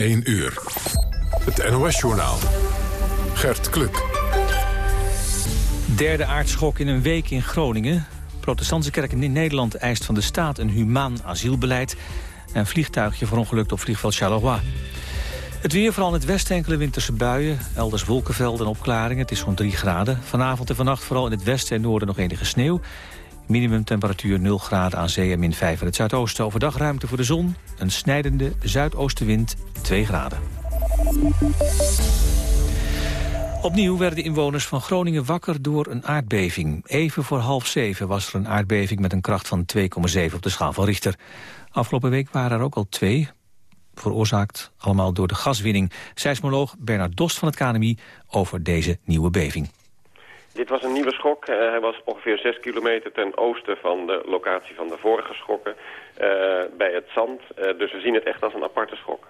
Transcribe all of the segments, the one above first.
1 uur. Het NOS-journaal. Gert Kluk. Derde aardschok in een week in Groningen. Protestantse kerk in Nederland eist van de staat een humaan asielbeleid. En vliegtuigje verongelukt op vliegveld Charleroi. Het weer, vooral in het westen enkele winterse buien. Elders wolkenvelden en opklaringen. Het is zo'n 3 graden. Vanavond en vannacht vooral in het westen en noorden nog enige sneeuw. Minimumtemperatuur 0 graden aan zee en min 5 in het zuidoosten. Overdag ruimte voor de zon. Een snijdende zuidoostenwind 2 graden. Opnieuw werden inwoners van Groningen wakker door een aardbeving. Even voor half zeven was er een aardbeving met een kracht van 2,7 op de schaal van Richter. Afgelopen week waren er ook al twee, veroorzaakt allemaal door de gaswinning. Seismoloog Bernard Dost van het KNMI over deze nieuwe beving. Dit was een nieuwe schok. Uh, hij was ongeveer 6 kilometer ten oosten van de locatie van de vorige schokken. Uh, bij het zand. Uh, dus we zien het echt als een aparte schok.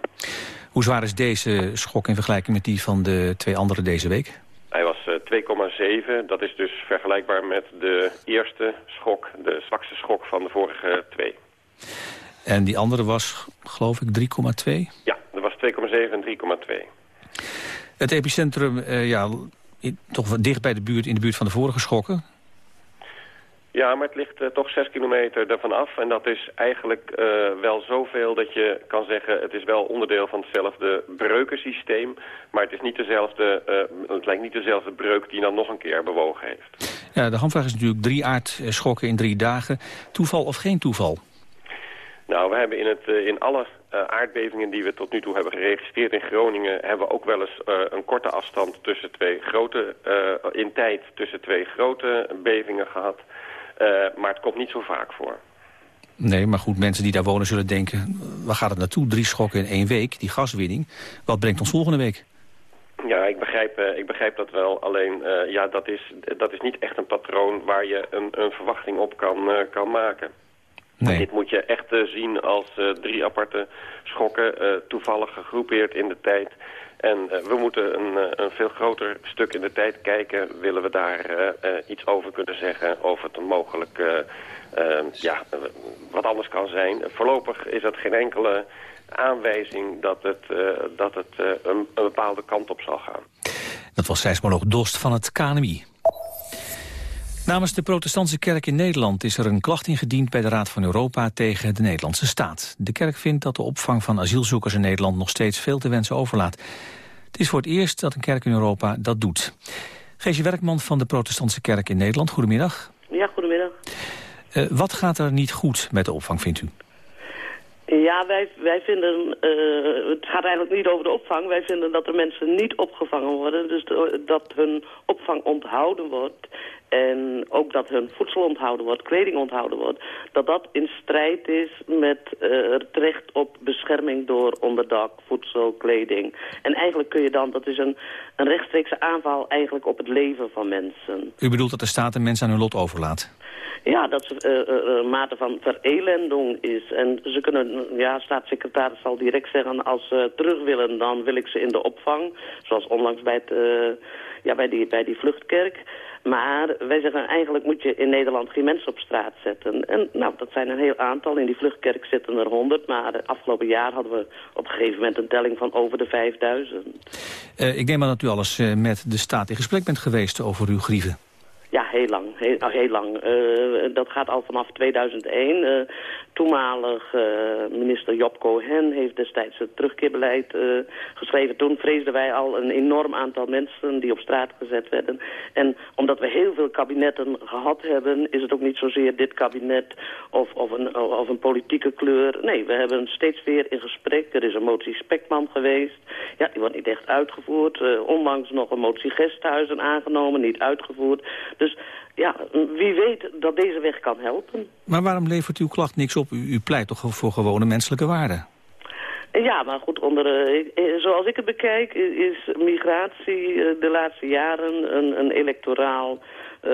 Hoe zwaar is deze schok in vergelijking met die van de twee andere deze week? Hij was 2,7. Dat is dus vergelijkbaar met de eerste schok, de zwakste schok van de vorige twee. En die andere was, geloof ik, 3,2? Ja, dat was 2,7 en 3,2. Het epicentrum, uh, toch dicht bij de buurt, in de buurt van de vorige schokken? Ja, maar het ligt uh, toch 6 kilometer ervan af. En dat is eigenlijk uh, wel zoveel dat je kan zeggen... het is wel onderdeel van hetzelfde breukensysteem... maar het, is niet dezelfde, uh, het lijkt niet dezelfde breuk die dan nog een keer bewogen heeft. Ja, de handvraag is natuurlijk drie aardschokken in drie dagen. Toeval of geen toeval? Nou, we hebben in, het, in alle uh, aardbevingen die we tot nu toe hebben geregistreerd in Groningen... hebben we ook wel eens uh, een korte afstand tussen twee grote, uh, in tijd tussen twee grote bevingen gehad. maar het komt niet zo vaak voor. Nee, maar goed, mensen die daar wonen zullen denken... waar gaat het naartoe? Drie schokken in één week, die gaswinning. Wat brengt ons volgende week? Ja, ik begrijp, ik begrijp dat wel. Alleen, ja, dat is, dat is niet echt een patroon waar je een, een verwachting op kan, kan maken. Nee. Dit moet je echt uh, zien als uh, drie aparte schokken, uh, toevallig gegroepeerd in de tijd. En we moeten een, een, veel groter stuk in de tijd kijken. Willen we daar iets over kunnen zeggen? Of het een mogelijk ja, wat anders kan zijn. Voorlopig is het geen enkele aanwijzing dat het, dat het een, een bepaalde kant op zal gaan. Dat was seismoloog Dost van het KNMI. Namens de protestantse kerk in Nederland is er een klacht ingediend bij de Raad van Europa tegen de Nederlandse staat. De kerk vindt dat de opvang van asielzoekers in Nederland nog steeds veel te wensen overlaat. Het is voor het eerst dat een kerk in Europa dat doet. Geesje Werkman van de protestantse kerk in Nederland, goedemiddag. Ja, goedemiddag. Uh, wat gaat er niet goed met de opvang, vindt u? Ja, wij, wij vinden, uh, het gaat eigenlijk niet over de opvang. Wij vinden dat er mensen niet opgevangen worden. Dus dat hun opvang onthouden wordt. En ook dat hun voedsel onthouden wordt, kleding onthouden wordt. Dat dat in strijd is met uh, het recht op bescherming door onderdak, voedsel, kleding. En eigenlijk kun je dan, dat is een, een rechtstreekse aanval eigenlijk op het leven van mensen. U bedoelt dat de staat de mensen aan hun lot overlaat? Ja, dat er uh, uh, mate van verelending is. En ze kunnen, ja, staatssecretaris zal direct zeggen... als ze terug willen, dan wil ik ze in de opvang. Zoals onlangs bij, het, uh, ja, bij, die, bij die vluchtkerk. Maar wij zeggen, eigenlijk moet je in Nederland geen mensen op straat zetten. En nou, dat zijn een heel aantal. In die vluchtkerk zitten er honderd. Maar afgelopen jaar hadden we op een gegeven moment een telling van over de 5000. Uh, ik neem aan dat u alles uh, met de staat in gesprek bent geweest over uw grieven. Ja, heel lang. Heel, heel lang. Uh, dat gaat al vanaf 2001. Uh, toenmalig uh, minister Job Cohen heeft destijds het terugkeerbeleid geschreven. Toen vreesden wij al een enorm aantal mensen die op straat gezet werden. En omdat we heel veel kabinetten gehad hebben... is het ook niet zozeer dit kabinet of, of, een, of een politieke kleur. Nee, we hebben steeds weer in gesprek. Er is een motie Spekman geweest. Ja, die wordt niet echt uitgevoerd. onlangs nog een motie Gesthuizen aangenomen, niet uitgevoerd. Dus ja, wie weet dat deze weg kan helpen. Maar waarom levert uw klacht niks op? U, u pleit toch voor gewone menselijke waarden? Ja, maar goed, onder, uh, zoals ik het bekijk is migratie uh, de laatste jaren een, een electoraal... Uh,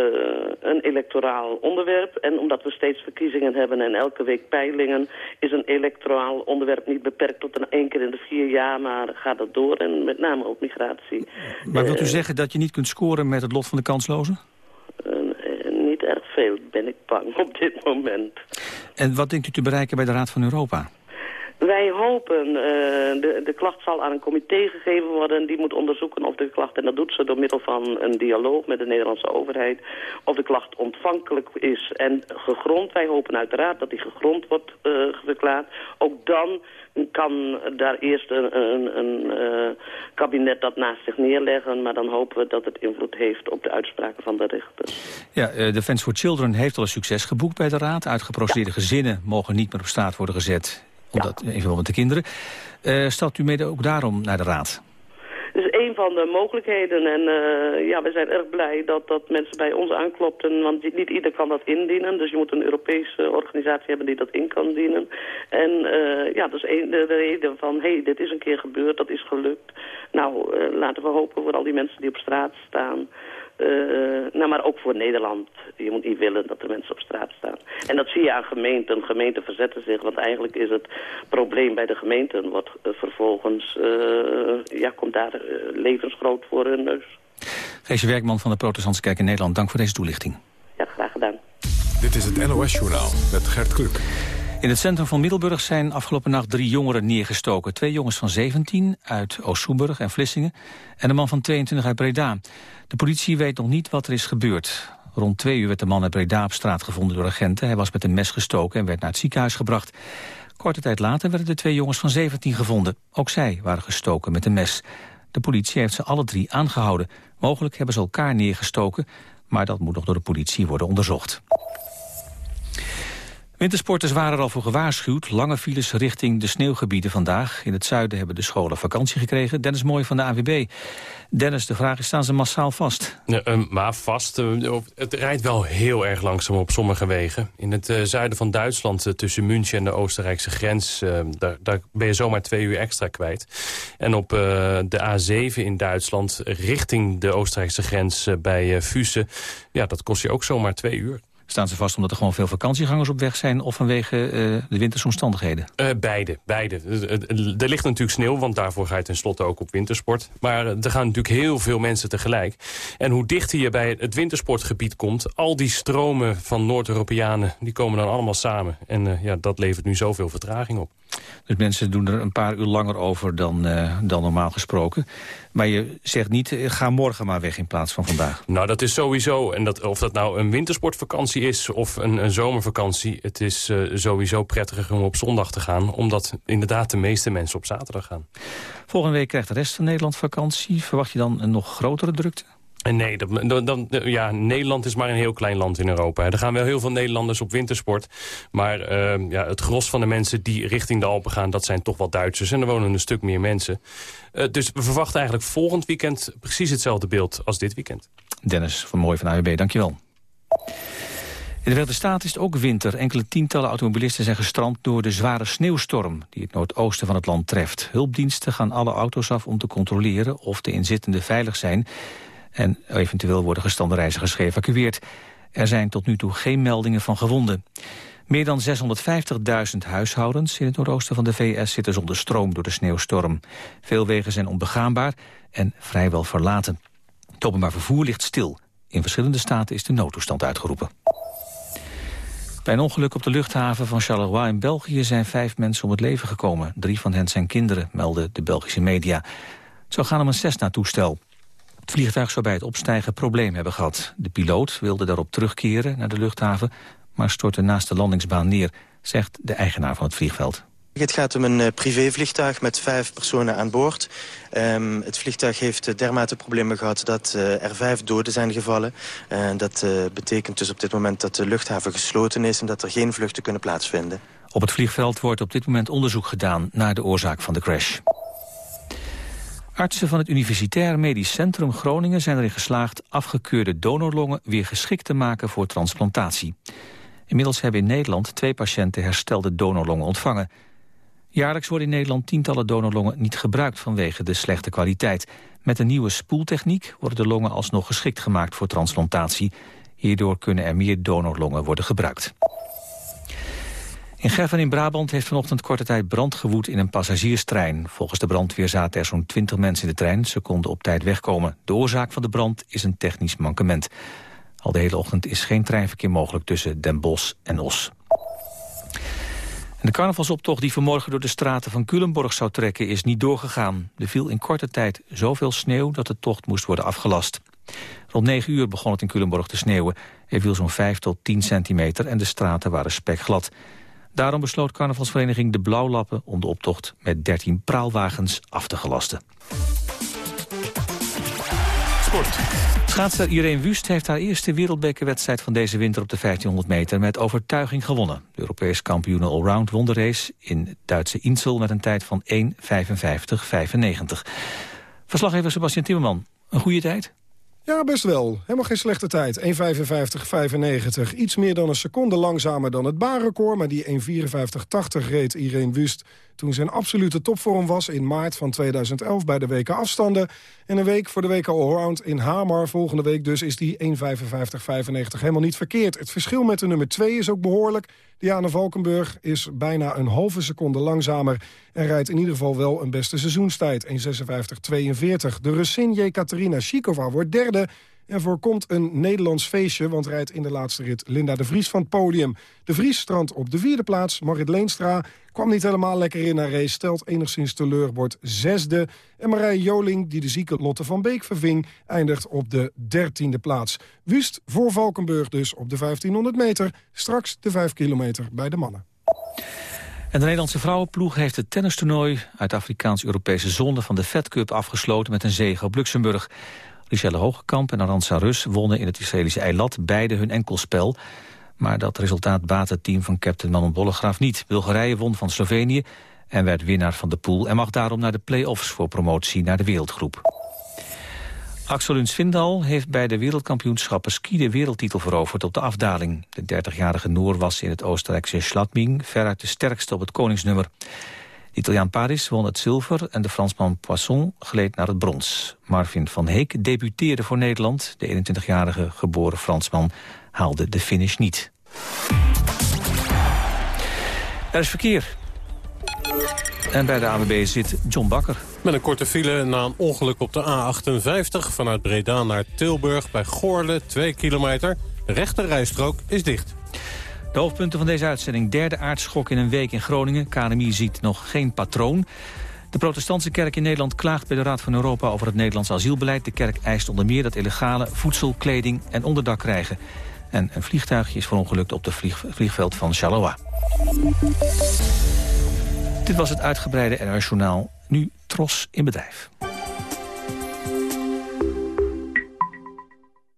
een electoraal onderwerp. En omdat we steeds verkiezingen hebben en elke week peilingen... is een electoraal onderwerp niet beperkt tot een één keer in de vier jaar... maar gaat dat door en met name op migratie. Maar wilt u zeggen dat je niet kunt scoren met het lot van de kanslozen? Erg veel, ben ik bang op dit moment. En wat denkt u te bereiken bij de Raad van Europa? Wij hopen, uh, de, de klacht zal aan een comité gegeven worden. Die moet onderzoeken of de klacht, en dat doet ze door middel van een dialoog met de Nederlandse overheid, of de klacht ontvankelijk is en gegrond. Wij hopen uiteraard dat die gegrond wordt uh, verklaard. Ook dan kan daar eerst een, een, een uh, kabinet dat naast zich neerleggen... maar dan hopen we dat het invloed heeft op de uitspraken van de rechter. Ja, uh, Defense for Children heeft al een succes geboekt bij de Raad. Uitgeprocedeerde ja. gezinnen mogen niet meer op straat worden gezet omdat, ja. evenwel met de kinderen. Uh, stelt u mede ook daarom naar de Raad? Is een van de mogelijkheden. En uh, ja, we zijn erg blij dat, dat mensen bij ons aanklopten. Want niet ieder kan dat indienen. Dus je moet een Europese organisatie hebben die dat in kan dienen. En uh, ja, dat is een, de, de, reden van... hé, hey, dit is een keer gebeurd, dat is gelukt. Nou, uh, laten we hopen voor al die mensen die op straat staan... Uh, nou, maar ook voor Nederland. Je moet niet willen dat er mensen op straat staan. En dat zie je aan gemeenten. Gemeenten verzetten zich, want eigenlijk is het probleem bij de gemeenten... wat uh, vervolgens, uh, ja, komt daar levensgroot voor hun neus. Geesje Werkman van de Protestantse Kerk in Nederland, dank voor deze toelichting. Ja, graag gedaan. Dit is het NOS Journaal met Gert Kluk. In het centrum van Middelburg zijn afgelopen nacht drie jongeren neergestoken. Twee jongens van 17 uit Oost-Soeburg en Vlissingen... en een man van 22 uit Breda. De politie weet nog niet wat er is gebeurd. Rond twee uur werd de man uit Breda op straat gevonden door agenten. Hij was met een mes gestoken en werd naar het ziekenhuis gebracht. Korte tijd later werden de twee jongens van 17 gevonden. Ook zij waren gestoken met een mes. De politie heeft ze alle drie aangehouden. Mogelijk hebben ze elkaar neergestoken, maar dat moet nog door de politie worden onderzocht. Wintersporters waren er al voor gewaarschuwd. Lange files richting de sneeuwgebieden vandaag. In het zuiden hebben de scholen vakantie gekregen. Dennis Mooi van de AWB. Dennis, de vraag is, staan ze massaal vast? Uh, maar vast. Uh, het rijdt wel heel erg langzaam op sommige wegen. In het uh, zuiden van Duitsland, tussen München en de Oostenrijkse grens... Daar, daar, ben je zomaar twee uur extra kwijt. En op de A7 in Duitsland, richting de Oostenrijkse grens bij Füssen... ja, dat kost je ook zomaar twee uur. Staan ze vast omdat er gewoon veel vakantiegangers op weg zijn... of vanwege uh, de wintersomstandigheden? Uh, beide, beide. Er ligt natuurlijk sneeuw, want daarvoor ga je tenslotte ook op wintersport. Maar er gaan natuurlijk heel veel mensen tegelijk. En hoe dichter je bij het wintersportgebied komt... al die stromen van Noord-Europeanen, die komen dan allemaal samen. En uh, ja, dat levert nu zoveel vertraging op. Dus mensen doen er een paar uur langer over dan, uh, dan normaal gesproken. Maar je zegt niet, ga morgen maar weg in plaats van vandaag. Nou, dat is sowieso. En dat, of dat nou een wintersportvakantie is of een, een zomervakantie... het is uh, sowieso prettiger om op zondag te gaan... omdat inderdaad de meeste mensen op zaterdag gaan. Volgende week krijgt de rest van Nederland vakantie. Verwacht je dan een nog grotere drukte? Nee, dat, dan, ja, Nederland is maar een heel klein land in Europa. Er gaan wel heel veel Nederlanders op wintersport. Maar uh, ja, het gros van de mensen die richting de Alpen gaan... dat zijn toch wel Duitsers en er wonen een stuk meer mensen. Uh, dus we verwachten eigenlijk volgend weekend precies hetzelfde beeld als dit weekend. Dennis van Mooi van AWB, dankjewel. In de Verenigde Staten is het ook winter. Enkele tientallen automobilisten zijn gestrand door de zware sneeuwstorm... die het noordoosten van het land treft. Hulpdiensten gaan alle auto's af om te controleren of de inzittenden veilig zijn... en eventueel worden gestande reizigers geëvacueerd. Er zijn tot nu toe geen meldingen van gewonden. Meer dan 650.000 huishoudens in het noordoosten van de VS zitten zonder stroom door de sneeuwstorm. Veel wegen zijn onbegaanbaar en vrijwel verlaten. Het openbaar vervoer ligt stil. In verschillende staten is de noodtoestand uitgeroepen. Bij een ongeluk op de luchthaven van Charleroi in België zijn vijf mensen om het leven gekomen. Drie van hen zijn kinderen, melden de Belgische media. Het zou gaan om een Cessna-toestel. Het vliegtuig zou bij het opstijgen probleem hebben gehad. De piloot wilde daarop terugkeren naar de luchthaven... maar stortte naast de landingsbaan neer, zegt de eigenaar van het vliegveld. Het gaat om een privévliegtuig met vijf personen aan boord. Um, het vliegtuig heeft dermate problemen gehad dat uh, er vijf doden zijn gevallen. Dat betekent dus op dit moment dat de luchthaven gesloten is... en dat er geen vluchten kunnen plaatsvinden. Op het vliegveld wordt op dit moment onderzoek gedaan naar de oorzaak van de crash. Artsen van het Universitair Medisch Centrum Groningen zijn erin geslaagd afgekeurde donorlongen weer geschikt te maken voor transplantatie. Inmiddels hebben in Nederland twee patiënten herstelde donorlongen ontvangen. Jaarlijks worden in Nederland tientallen donorlongen niet gebruikt vanwege de slechte kwaliteit. Met een nieuwe spoeltechniek worden de longen alsnog geschikt gemaakt voor transplantatie. Hierdoor kunnen er meer donorlongen worden gebruikt. In Gerven in Brabant heeft vanochtend korte tijd brand gewoed in een passagierstrein. Volgens de brandweer zaten er zo'n 20 mensen in de trein. Ze konden op tijd wegkomen. De oorzaak van de brand is een technisch mankement. Al de hele ochtend is geen treinverkeer mogelijk tussen Den Bosch en Os. De carnavalsoptocht die vanmorgen door de straten van Culemborg zou trekken is niet doorgegaan. Er viel in korte tijd zoveel sneeuw dat de tocht moest worden afgelast. Rond 9 uur begon het in Culemborg te sneeuwen. Er viel zo'n 5 tot 10 centimeter en de straten waren spekglad. Daarom besloot carnavalsvereniging De Blauwlappen om de optocht met 13 praalwagens af te gelasten. Schaatser Irene Wust heeft haar eerste wereldbekerwedstrijd van deze winter op de 1500 meter met overtuiging gewonnen. De Europese kampioen allround won de race in Duitse Insel met een tijd van 1.55.95. Verslaggever Sebastian Timmerman, een goede tijd? Ja, best wel. Helemaal geen slechte tijd. 1.55.95. Iets meer dan een seconde langzamer dan het baanrecord... maar die 1.54.80 reed Irene Wust toen zijn absolute topvorm was... in maart van 2011 bij de WK afstanden. En een week voor de WK Allround in Hamar. Volgende week dus is die 1.55.95 helemaal niet verkeerd. Het verschil met de nummer 2 is ook behoorlijk. Diana Valkenburg is bijna een halve seconde langzamer... en rijdt in ieder geval wel een beste seizoenstijd, 1.56.42. De Russin Jekaterina Shikova wordt derde... En voorkomt een Nederlands feestje, want rijdt in de laatste rit Linda de Vries van het podium. De Vries strandt op de vierde plaats. Marit Leenstra kwam niet helemaal lekker in haar race, stelt enigszins teleur, wordt zesde. En Marije Joling, die de zieke Lotte van Beek verving, eindigt op de dertiende plaats. Wust voor Valkenburg dus op de 1500 meter. Straks de 5 kilometer bij de mannen. En de Nederlandse vrouwenploeg heeft het tennistoernooi... uit de Afrikaans-Europese zone van de Fed Cup afgesloten... met een zege op Luxemburg. Richelle Hogekamp en Aranza Rus wonnen in het Israëlische Eilat beide hun enkelspel. Maar dat resultaat baatte het team van captain Manon Bollegraaf niet. Bulgarije won van Slovenië en werd winnaar van de pool... en mag daarom naar de play-offs voor promotie naar de wereldgroep. Axel Lund heeft bij de wereldkampioenschappen ski de wereldtitel veroverd op de afdaling. De 30-jarige Noor was in het Oostenrijkse Schladming veruit de sterkste op het koningsnummer. Italiaan Paris won het zilver en de Fransman Poisson gleed naar het brons. Marvin van Heek debuteerde voor Nederland. De 21-jarige geboren Fransman haalde de finish niet. Er is verkeer. En bij de AWB zit John Bakker. Met een korte file na een ongeluk op de A58 vanuit Breda naar Tilburg bij Goorle, 2 kilometer. De rijstrook is dicht. De hoofdpunten van deze uitzending. Derde aardschok in een week in Groningen. KNMI ziet nog geen patroon. De protestantse kerk in Nederland klaagt bij de Raad van Europa over het Nederlands asielbeleid. De kerk eist onder meer dat illegale voedsel, kleding en onderdak krijgen. En een vliegtuigje is verongelukt op het vlieg, vliegveld van Charleroi. Dit was het uitgebreide NR Journaal. Nu Tros in bedrijf.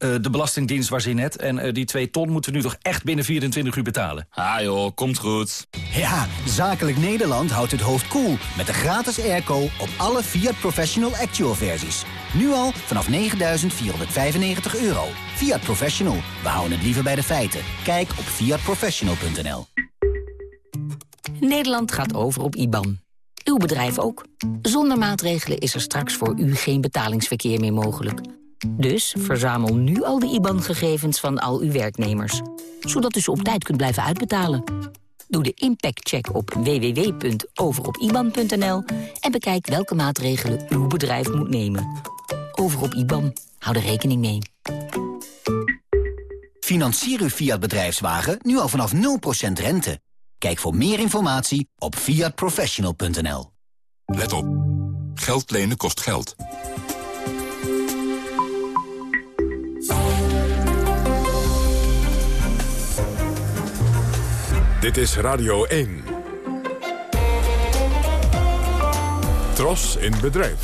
Uh, de Belastingdienst was in net. En uh, die 2 ton moeten we nu toch echt binnen 24 uur betalen. Ah joh, komt goed. Ja, Zakelijk Nederland houdt het hoofd koel cool met de gratis airco op alle Fiat Professional Actual versies. Nu al vanaf 9.495 euro. Fiat Professional, we houden het liever bij de feiten. Kijk op fiatprofessional.nl Nederland gaat over op IBAN. Uw bedrijf ook. Zonder maatregelen is er straks voor u geen betalingsverkeer meer mogelijk. Dus verzamel nu al de IBAN-gegevens van al uw werknemers. Zodat u ze op tijd kunt blijven uitbetalen. Doe de impactcheck op www.overopiban.nl en bekijk welke maatregelen uw bedrijf moet nemen. Over op IBAN. Hou er rekening mee. Financier uw Fiat bedrijfswagen nu al vanaf 0% rente. Kijk voor meer informatie op fiatprofessional.nl. Let op. Geld lenen kost geld. Dit is Radio 1. Tros in bedrijf.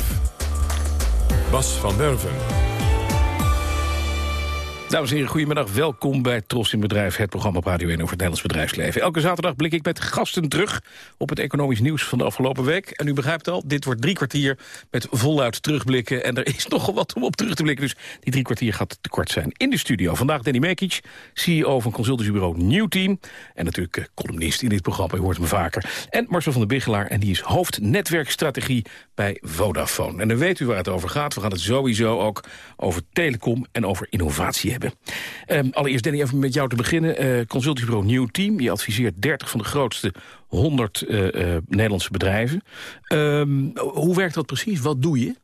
Bas van Derven. Dames en heren, goedemiddag. Welkom bij Tros in Bedrijf, het programma op Radio 1 over het Nederlands bedrijfsleven. Elke zaterdag blik ik met gasten terug op het economisch nieuws van de afgelopen week. En u begrijpt al, dit wordt drie kwartier met voluit terugblikken. En er is nogal wat om op terug te blikken, dus die drie kwartier gaat te kort zijn. In de studio vandaag Danny Mekic, CEO van consultancybureau New Team. En natuurlijk eh, columnist in dit programma, u hoort hem vaker. En Marcel van der Biggelaar, en die is hoofd netwerkstrategie bij Vodafone. En dan weet u waar het over gaat. We gaan het sowieso ook over telecom en over innovatie hebben. Um, allereerst, Danny, even met jou te beginnen. Uh, consultiebureau New Team. Je adviseert 30 van de grootste 100 uh, uh, Nederlandse bedrijven. Um, hoe werkt dat precies? Wat doe je?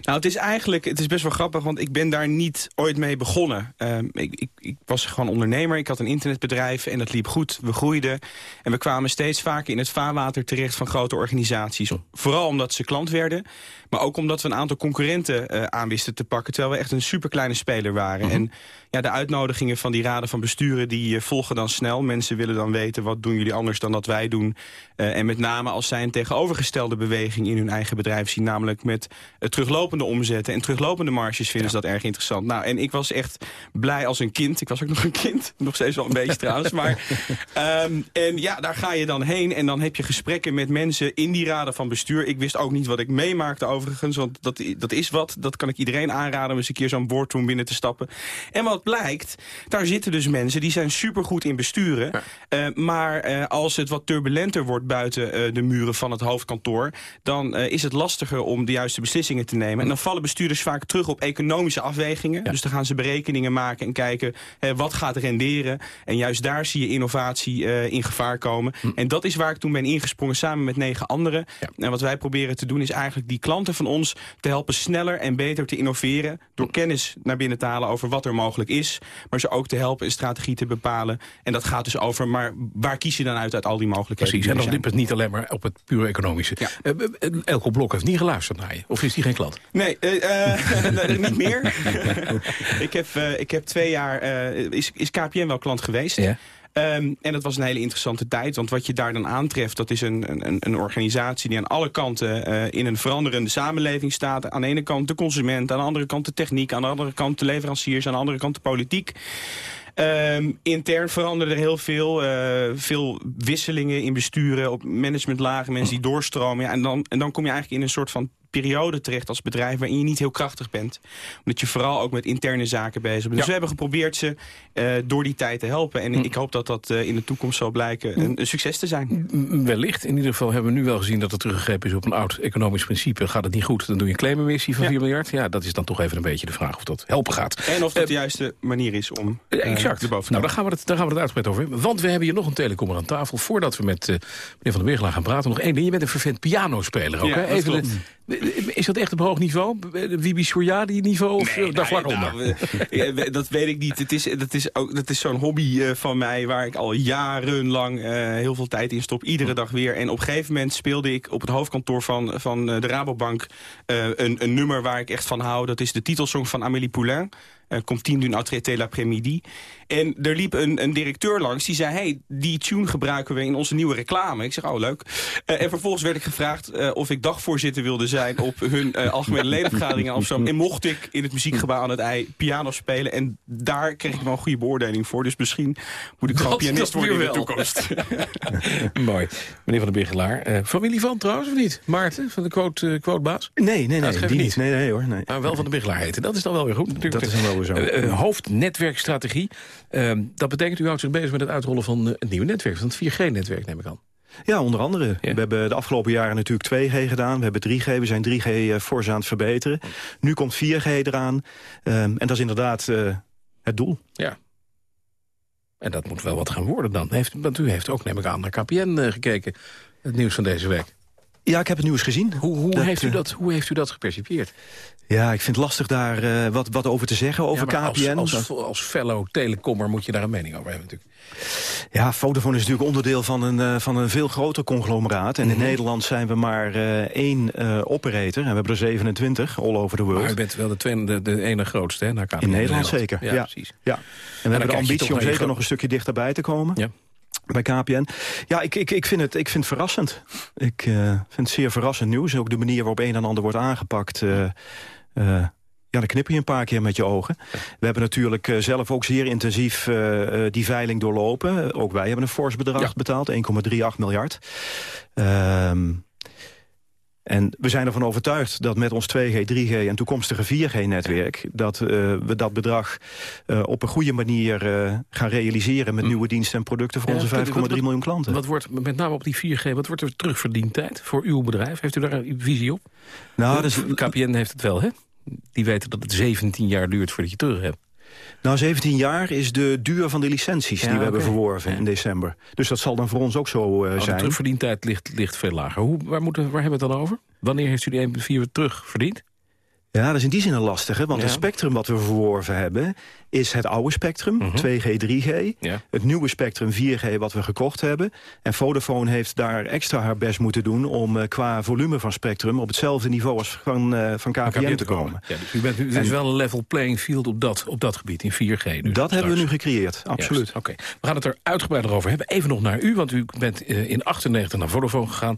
Nou, het is eigenlijk, het is best wel grappig, want ik ben daar niet ooit mee begonnen. Um, ik, ik, ik, was gewoon ondernemer, ik had een internetbedrijf en dat liep goed. We groeiden en we kwamen steeds vaker in het vaarwater terecht van grote organisaties. Vooral omdat ze klant werden, maar ook omdat we een aantal concurrenten uh, aan wisten te pakken. Terwijl we echt een superkleine speler waren. Uh -huh. En ja, de uitnodigingen van die raden van besturen die uh, volgen dan snel. Mensen willen dan weten, wat doen jullie anders dan dat wij doen? Uh, en met name als zij een tegenovergestelde beweging in hun eigen bedrijf zien. Namelijk met uh, teruglopende omzetten en teruglopende marges vinden ja. ze dat erg interessant. Nou, en ik was echt blij als een kind. Ik was ook nog een kind. Nog steeds wel een beetje trouwens. Maar, um, en ja, daar ga je dan heen en dan heb je gesprekken met mensen in die raden van bestuur. Ik wist ook niet wat ik meemaakte overigens, want dat, dat is wat. Dat kan ik iedereen aanraden om eens een keer zo'n boardroom binnen te stappen. En wat blijkt, daar zitten dus mensen die zijn supergoed in besturen. Ja. Uh, maar uh, als het wat turbulenter wordt buiten uh, de muren van het hoofdkantoor... dan is het lastiger om de juiste beslissingen te nemen. En dan vallen bestuurders vaak terug op economische afwegingen. Ja. Dus dan gaan ze berekeningen maken en kijken wat gaat renderen. En juist daar zie je innovatie in gevaar komen. Hm. En dat is waar ik toen ben ingesprongen samen met negen anderen. Ja. En wat wij proberen te doen is eigenlijk die klanten van ons... te helpen sneller en beter te innoveren... door hm. kennis naar binnen te halen over wat er mogelijk is... maar ze ook te helpen een strategie te bepalen. En dat gaat dus over, maar waar kies je dan uit uit al die mogelijkheden? Precies, en dan liep het niet alleen maar op het puur economische. Ja. Uh, Elko Blok heeft niet geluisterd naar je, of is die geen klant? Nee, niet meer. ik, heb, ik heb twee jaar, is, is KPN wel klant geweest... Ja. Um, en dat was een hele interessante tijd. Want wat je daar dan aantreft, dat is een, een, een organisatie die aan alle kanten uh, in een veranderende samenleving staat. Aan de ene kant de consument, aan de andere kant de techniek, aan de andere kant de leveranciers, aan de andere kant de politiek. Um, intern veranderde er heel veel. Uh, veel wisselingen in besturen, op managementlagen, mensen die doorstromen. Ja, en, dan, en dan kom je eigenlijk in een soort van periode terecht als bedrijf waarin je niet heel krachtig bent. Omdat je vooral ook met interne zaken bezig bent. Dus ja. we hebben geprobeerd ze uh, door die tijd te helpen. En hm. ik hoop dat dat uh, in de toekomst zal blijken een, een, succes te zijn. Wellicht. In ieder geval hebben we nu wel gezien dat het teruggegrepen is op een oud economisch principe. Gaat het niet goed, dan doe je een claimemissie van ja. 4 miljard. Ja, dat is dan toch even een beetje de vraag of dat helpen gaat. En of dat uh, de juiste manier is om exact. erboven nou, daar gaan, we het, daar gaan we het uitgebreid over hebben. Want we hebben hier nog een telecommer aan tafel. Voordat we met meneer Van der Weergelaar gaan praten, nog één ding. Je bent een vervent pianospeler ook, ja, hè? Even de, is dat echt op hoog niveau? Wibi Soryadi niveau of nee, daar vlak onder? Nou, dat weet ik niet. Het is, dat is, ook, dat is zo'n hobby van mij waar ik al jarenlang uh, heel veel tijd in stop. Iedere dag weer. En op een gegeven moment speelde ik op het hoofdkantoor van, van de Rabobank uh, een, een nummer waar ik echt van hou. Dat is de titelsong van Amélie Poulain. Uh, Continue d'une traité l'après-midi. En er liep een, een, directeur langs die zei... hey, die tune gebruiken we in onze nieuwe reclame. Ik zeg, oh, leuk. Uh, en vervolgens werd ik gevraagd uh, of ik dagvoorzitter wilde zijn... op hun algemene ledenvergadering in Amsterdam. En mocht ik in het muziekgebouw aan het ei piano spelen. En daar kreeg ik wel een goede beoordeling voor. Dus misschien moet ik gewoon pianist worden in de toekomst. Mooi. Meneer Van der Bigelaar. familie van trouwens, of niet? Maarten, van de quote, quotebaas? Nee, nee, nee. die niet. Nee, nee hoor. Nee. Maar wel Van de Bigelaar heten. Dat is dan wel weer goed. Natuurlijk. Dat is dan wel weer zo. Uh, hoofdnetwerkstrategie. Uh, dat betekent, u houdt zich bezig met het uitrollen van uh, het nieuwe netwerk. Van het 4G-netwerk, neem ik aan. Ja, onder andere. Ja. We hebben de afgelopen jaren natuurlijk 2G gedaan. We hebben 3G. We zijn 3G uh, fors aan het verbeteren. Nu komt 4G eraan. Um, en dat is inderdaad uh, het doel. Ja. En dat moet wel wat gaan worden dan. Heeft, want u heeft ook, neem ik aan, naar KPN gekeken. Het nieuws van deze week. Ja, ik heb het nieuws gezien. Hoe, hoe, dat, heeft, u dat, hoe heeft u dat gepercipieerd? Ja, ik vind het lastig daar uh, wat, wat over te zeggen, over ja, KPN. Als, als, als, fellow telecommer moet je daar een mening over hebben natuurlijk. Ja, Vodafone is natuurlijk onderdeel van een, uh, van een veel groter conglomeraat. En mm -hmm. in Nederland zijn we maar uh, één operator. En we hebben er 27, all over the world. Maar u bent wel de, tweede, de, de ene grootste, hè, naar KPN. In Nederland, in Nederland. zeker, ja, ja. precies. Ja. En we en hebben de ambitie om zeker nog een stukje dichterbij te komen. Ja bij KPN. Ja, ik, ik, ik, vind, het, ik vind het verrassend. Ik uh, vind het zeer verrassend nieuws. Ook de manier waarop een en ander wordt aangepakt... Uh, uh, Ja, dan knip je een paar keer met je ogen. We hebben natuurlijk zelf ook zeer intensief uh, die veiling doorlopen. ook wij hebben een fors bedrag ja. betaald, 1,38 miljard. Ehm en we zijn ervan overtuigd dat met ons 2G, 3G en toekomstige 4G-netwerk... dat uh, we dat bedrag uh, op een goede manier uh, gaan realiseren... met hm. nieuwe diensten en producten voor ja, onze 5,3 miljoen klanten. Wat wordt, met name op die 4G, wat wordt er terugverdiend tijd voor uw bedrijf? Heeft u daar een visie op? Nou, dus, KPN heeft het wel, hè? Die weten dat het 17 jaar duurt voordat je terug hebt. Nou, 17 jaar is de duur van de licenties die we hebben verworven in december. Dus dat zal dan voor ons ook zo uh, oh, zijn. De terugverdientijd ligt, ligt veel lager. Hoe, waar, moeten, waar hebben we het dan over? Wanneer heeft u die 1,4 terugverdiend? Ja, dat is in die zin een lastige, want ja. het spectrum wat we verworven hebben... is het oude spectrum, mm -hmm. 2G, 3G. Ja. Het nieuwe spectrum, 4G, wat we gekocht hebben. En Vodafone heeft daar extra haar best moeten doen... om uh, qua volume van spectrum op hetzelfde niveau als van, uh, van KPN, KPN te komen. komen. Ja, dus u bent, u en, is wel een level playing field op dat, op dat gebied, in 4G. Dus dat straks. hebben we nu gecreëerd, absoluut. Oké, okay. we gaan het er uitgebreider over hebben. Even nog naar u, want u bent uh, in 98 naar Vodafone gegaan.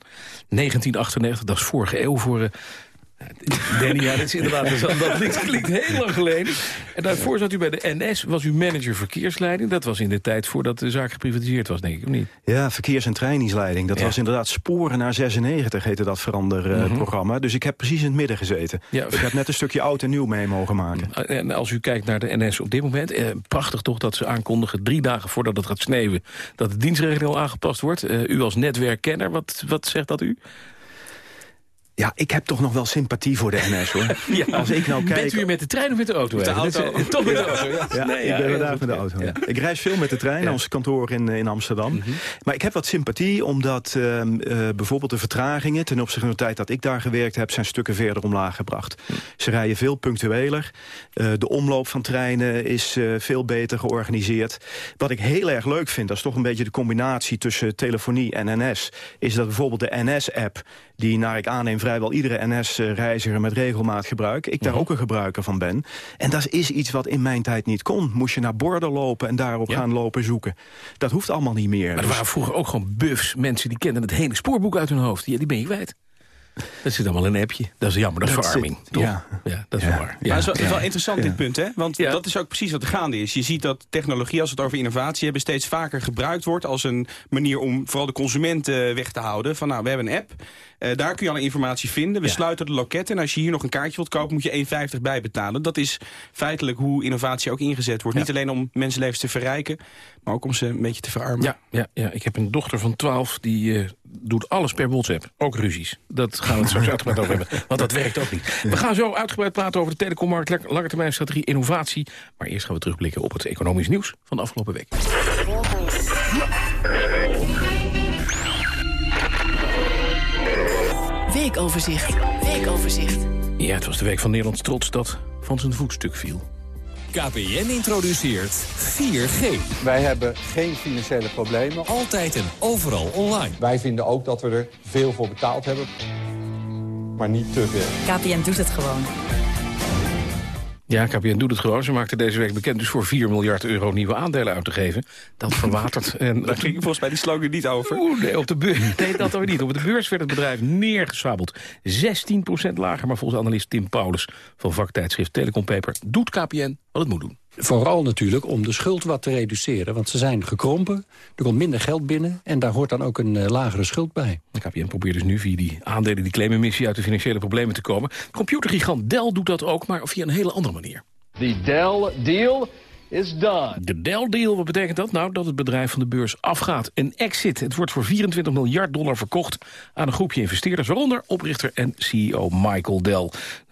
1998, dat is vorige eeuw voor... Danny, ja, dat is inderdaad, dat klinkt, klinkt heel lang geleden. En daarvoor zat u bij de NS, was u manager verkeersleiding. Dat was in de tijd voordat de zaak geprivatiseerd was, denk ik, of niet? Ja, verkeers- en trainingsleiding. Dat ja. was inderdaad Sporen naar 96, heette dat veranderprogramma. Mm -hmm. Dus ik heb precies in het midden gezeten. Ja. Ik heb net een stukje oud en nieuw mee mogen maken. En als u kijkt naar de NS op dit moment, eh, prachtig toch dat ze aankondigen... drie dagen voordat het gaat sneeuwen, dat de dienstregeling aangepast wordt. Uh, u als netwerkkenner, wat, wat zegt dat u? Ja, ik heb toch nog wel sympathie voor de NS, hoor. ja. Als ik nou kijk... Bent u met de trein of met de auto? Met de auto. Is, toch met de auto, ja. ja nee, ik ben inderdaad met de auto. Ik reis veel met de trein, ons kantoor in, in Amsterdam. Mm -hmm. Maar ik heb wat sympathie, omdat uh, uh, bijvoorbeeld de vertragingen... ten opzichte van de tijd dat ik daar gewerkt heb... zijn stukken verder omlaag gebracht. Mm. Ze rijden veel punctueler. Uh, de omloop van treinen is veel beter georganiseerd. Wat ik heel erg leuk vind, dat is toch een beetje de combinatie... tussen telefonie en NS... is dat bijvoorbeeld de NS-app, die naar ik aanneem vrijwel iedere NS-reiziger met regelmaat gebruik. Ik daar ook een gebruiker van ben. En dat is iets wat in mijn tijd niet kon. Moest je naar borden lopen en daarop ja. gaan lopen zoeken. Dat hoeft allemaal niet meer. Maar er waren vroeger ook gewoon buffs. Mensen die kenden het hele spoorboek uit hun hoofd. Ja, die ben je kwijt. Dat zit allemaal in een appje. Dat is jammer, dat is verarming. Ja. ja, dat is ja. waar. Ja. Maar het is wel, het is wel interessant dit punt, hè? Want dat is ook precies wat er gaande is. Je ziet dat technologie, als we het over innovatie hebben... steeds vaker gebruikt wordt als een manier om vooral de consumenten weg te houden. Van nou, we hebben een app, uh, daar kun je alle informatie vinden. We sluiten de loket en als je hier nog een kaartje wilt kopen... moet je 1,50 bijbetalen. Dat is feitelijk hoe innovatie ook ingezet wordt. Niet alleen om mensenlevens te verrijken, maar ook om ze een beetje te verarmen. Ja, ja, ja. ik heb een dochter van 12 die... Uh, doet alles per WhatsApp. Ook ruzies. Dat gaan we het straks uitgebreid over hebben. Want dat werkt ook niet. We gaan zo uitgebreid praten over de telecommarkt, lange termijn strategie, innovatie. Maar eerst gaan we terugblikken op het economisch nieuws van de afgelopen week. Weekoverzicht. Weekoverzicht. Ja, het was de week van Nederlands trots dat van zijn voetstuk viel. KPN introduceert 4G. Wij hebben geen financiële problemen. Altijd en overal online. Wij vinden ook dat we er veel voor betaald hebben. Maar niet te veel. KPN doet het gewoon. Ja, KPN doet het gewoon. Ze maakte deze week bekend dus voor 4 miljard euro nieuwe aandelen uit te geven. Dat verwatert. En Daar ging volgens mij die slogan niet over. Oeh, nee, op de beurs, nee, dat ook niet. Op de beurs werd het bedrijf neergesabeld. 16% lager, maar volgens analist Tim Paulus van vaktijdschrift Telecom Paper doet KPN wat het moet doen. Vooral natuurlijk om de schuld wat te reduceren. Want ze zijn gekrompen, er komt minder geld binnen... en daar hoort dan ook een uh, lagere schuld bij. De KPN probeert dus nu via die aandelen die claimemissie... uit de financiële problemen te komen. Computergigant Dell doet dat ook, maar via een hele andere manier. Die Dell deal is done. De Dell-deal, wat betekent dat? Nou, dat het bedrijf van de beurs afgaat. Een exit. Het wordt voor 24 miljard dollar verkocht aan een groepje investeerders... waaronder oprichter en CEO Michael Dell. Nou,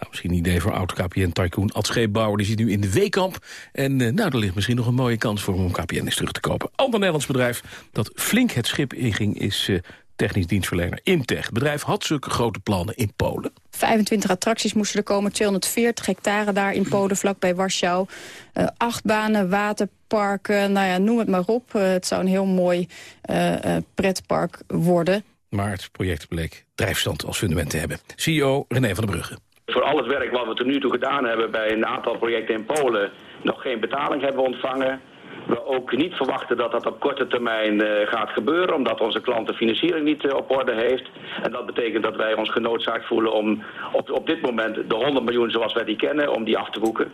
misschien een idee voor oud-KPN-tycoon Ad Scheepbouwer. Die zit nu in de weekamp. En uh, nou, er ligt misschien nog een mooie kans voor om KPN eens terug te kopen. Ander Nederlands bedrijf dat flink het schip inging... is uh, technisch dienstverlener Imtech. Het bedrijf had zulke grote plannen in Polen. 25 attracties moesten er komen, 240 hectare daar in Polen, vlakbij Warschau. Uh, acht banen, waterparken, nou ja, noem het maar op. Uh, het zou een heel mooi uh, pretpark worden. Maar het project bleek drijfstand als fundament te hebben. CEO René van der Brugge. Voor al het werk wat we tot nu toe gedaan hebben bij een aantal projecten in Polen... nog geen betaling hebben ontvangen. We ook niet verwachten dat dat op korte termijn eh, gaat gebeuren, omdat onze klant de financiering niet eh, op orde heeft. En dat betekent dat wij ons genoodzaakt voelen om op, op dit moment de 100 miljoen zoals wij die kennen, om die af te boeken.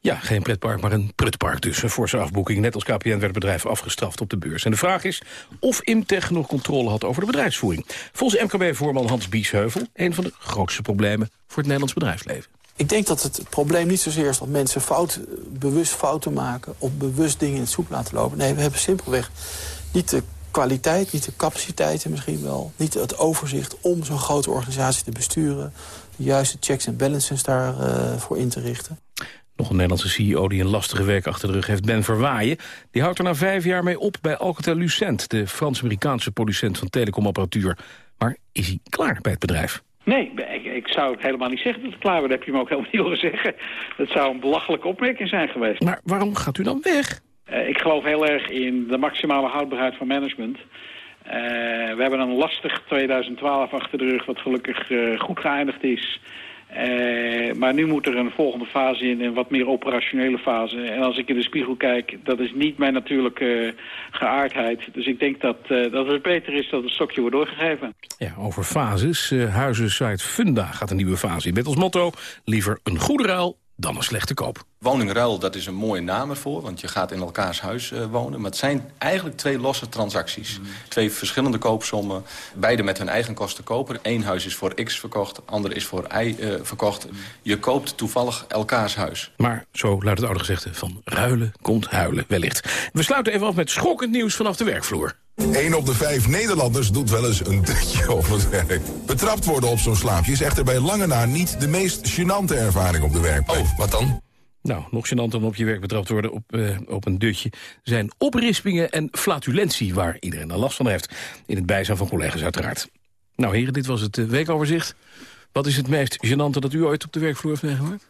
Ja, geen pretpark, maar een prutpark dus. Een forse afboeking. Net als KPN werd het bedrijf afgestraft op de beurs. En de vraag is of Imtech nog controle had over de bedrijfsvoering. Volgens MKB-voorman Hans Biesheuvel... een van de grootste problemen voor het Nederlands bedrijfsleven. Ik denk dat het probleem niet zozeer is dat mensen fout, bewust fouten maken... of bewust dingen in het soep laten lopen. Nee, we hebben simpelweg niet de kwaliteit, niet de capaciteiten misschien wel... niet het overzicht om zo'n grote organisatie te besturen... de juiste checks en balances daarvoor uh, voor in te richten. Nog een Nederlandse CEO die een lastige week achter de rug heeft, Ben Verwaaien. Die houdt er na vijf jaar mee op bij Alcatel-Lucent... de Frans-Amerikaanse producent van telecomapparatuur. Maar is hij klaar bij het bedrijf? Nee, ik, ik, zou helemaal niet zeggen dat het klaar. Dat heb je me ook helemaal niet horen zeggen. Dat zou een belachelijke opmerking zijn geweest. Maar waarom gaat u dan weg? Uh, ik geloof heel erg in de maximale houdbaarheid van management. Uh, we hebben een lastig 2012 achter de rug, wat gelukkig uh, goed geëindigd is. Uh, maar nu moet er een volgende fase in, een wat meer operationele fase. En als ik in de spiegel kijk, dat is niet mijn natuurlijke geaardheid. Dus ik denk dat, uh, dat het beter is dat het stokje wordt doorgegeven. Ja, over fases. Uh, Huizen Funda gaat een nieuwe fase in. Met als motto, liever een goede ruil dan een slechte koop. Woningruil, dat is een mooie naam ervoor, want je gaat in elkaars huis uh, wonen. Maar het zijn eigenlijk twee losse transacties. Mm. Twee verschillende koopsommen, beide met hun eigen kosten kopen. Eén huis is voor X verkocht, ander is voor Y uh, verkocht. Mm. Je koopt toevallig elkaars huis. Maar zo luidt het oude gezegde van ruilen komt huilen wellicht. We sluiten even af met schokkend nieuws vanaf de werkvloer. Een op de vijf Nederlanders doet wel eens een dutje op het werk. Betrapt worden op zo'n slaapje is echter bij lange na niet de meest gênante ervaring op de werkplek. Oh, wat dan? Nou, nog gênanter dan op je werk betrapt worden op, uh, op een dutje... zijn oprispingen en flatulentie, waar iedereen er last van heeft. In het bijzijn van collega's uiteraard. Nou heren, dit was het uh, weekoverzicht. Wat is het meest gênante dat u ooit op de werkvloer heeft meegemaakt?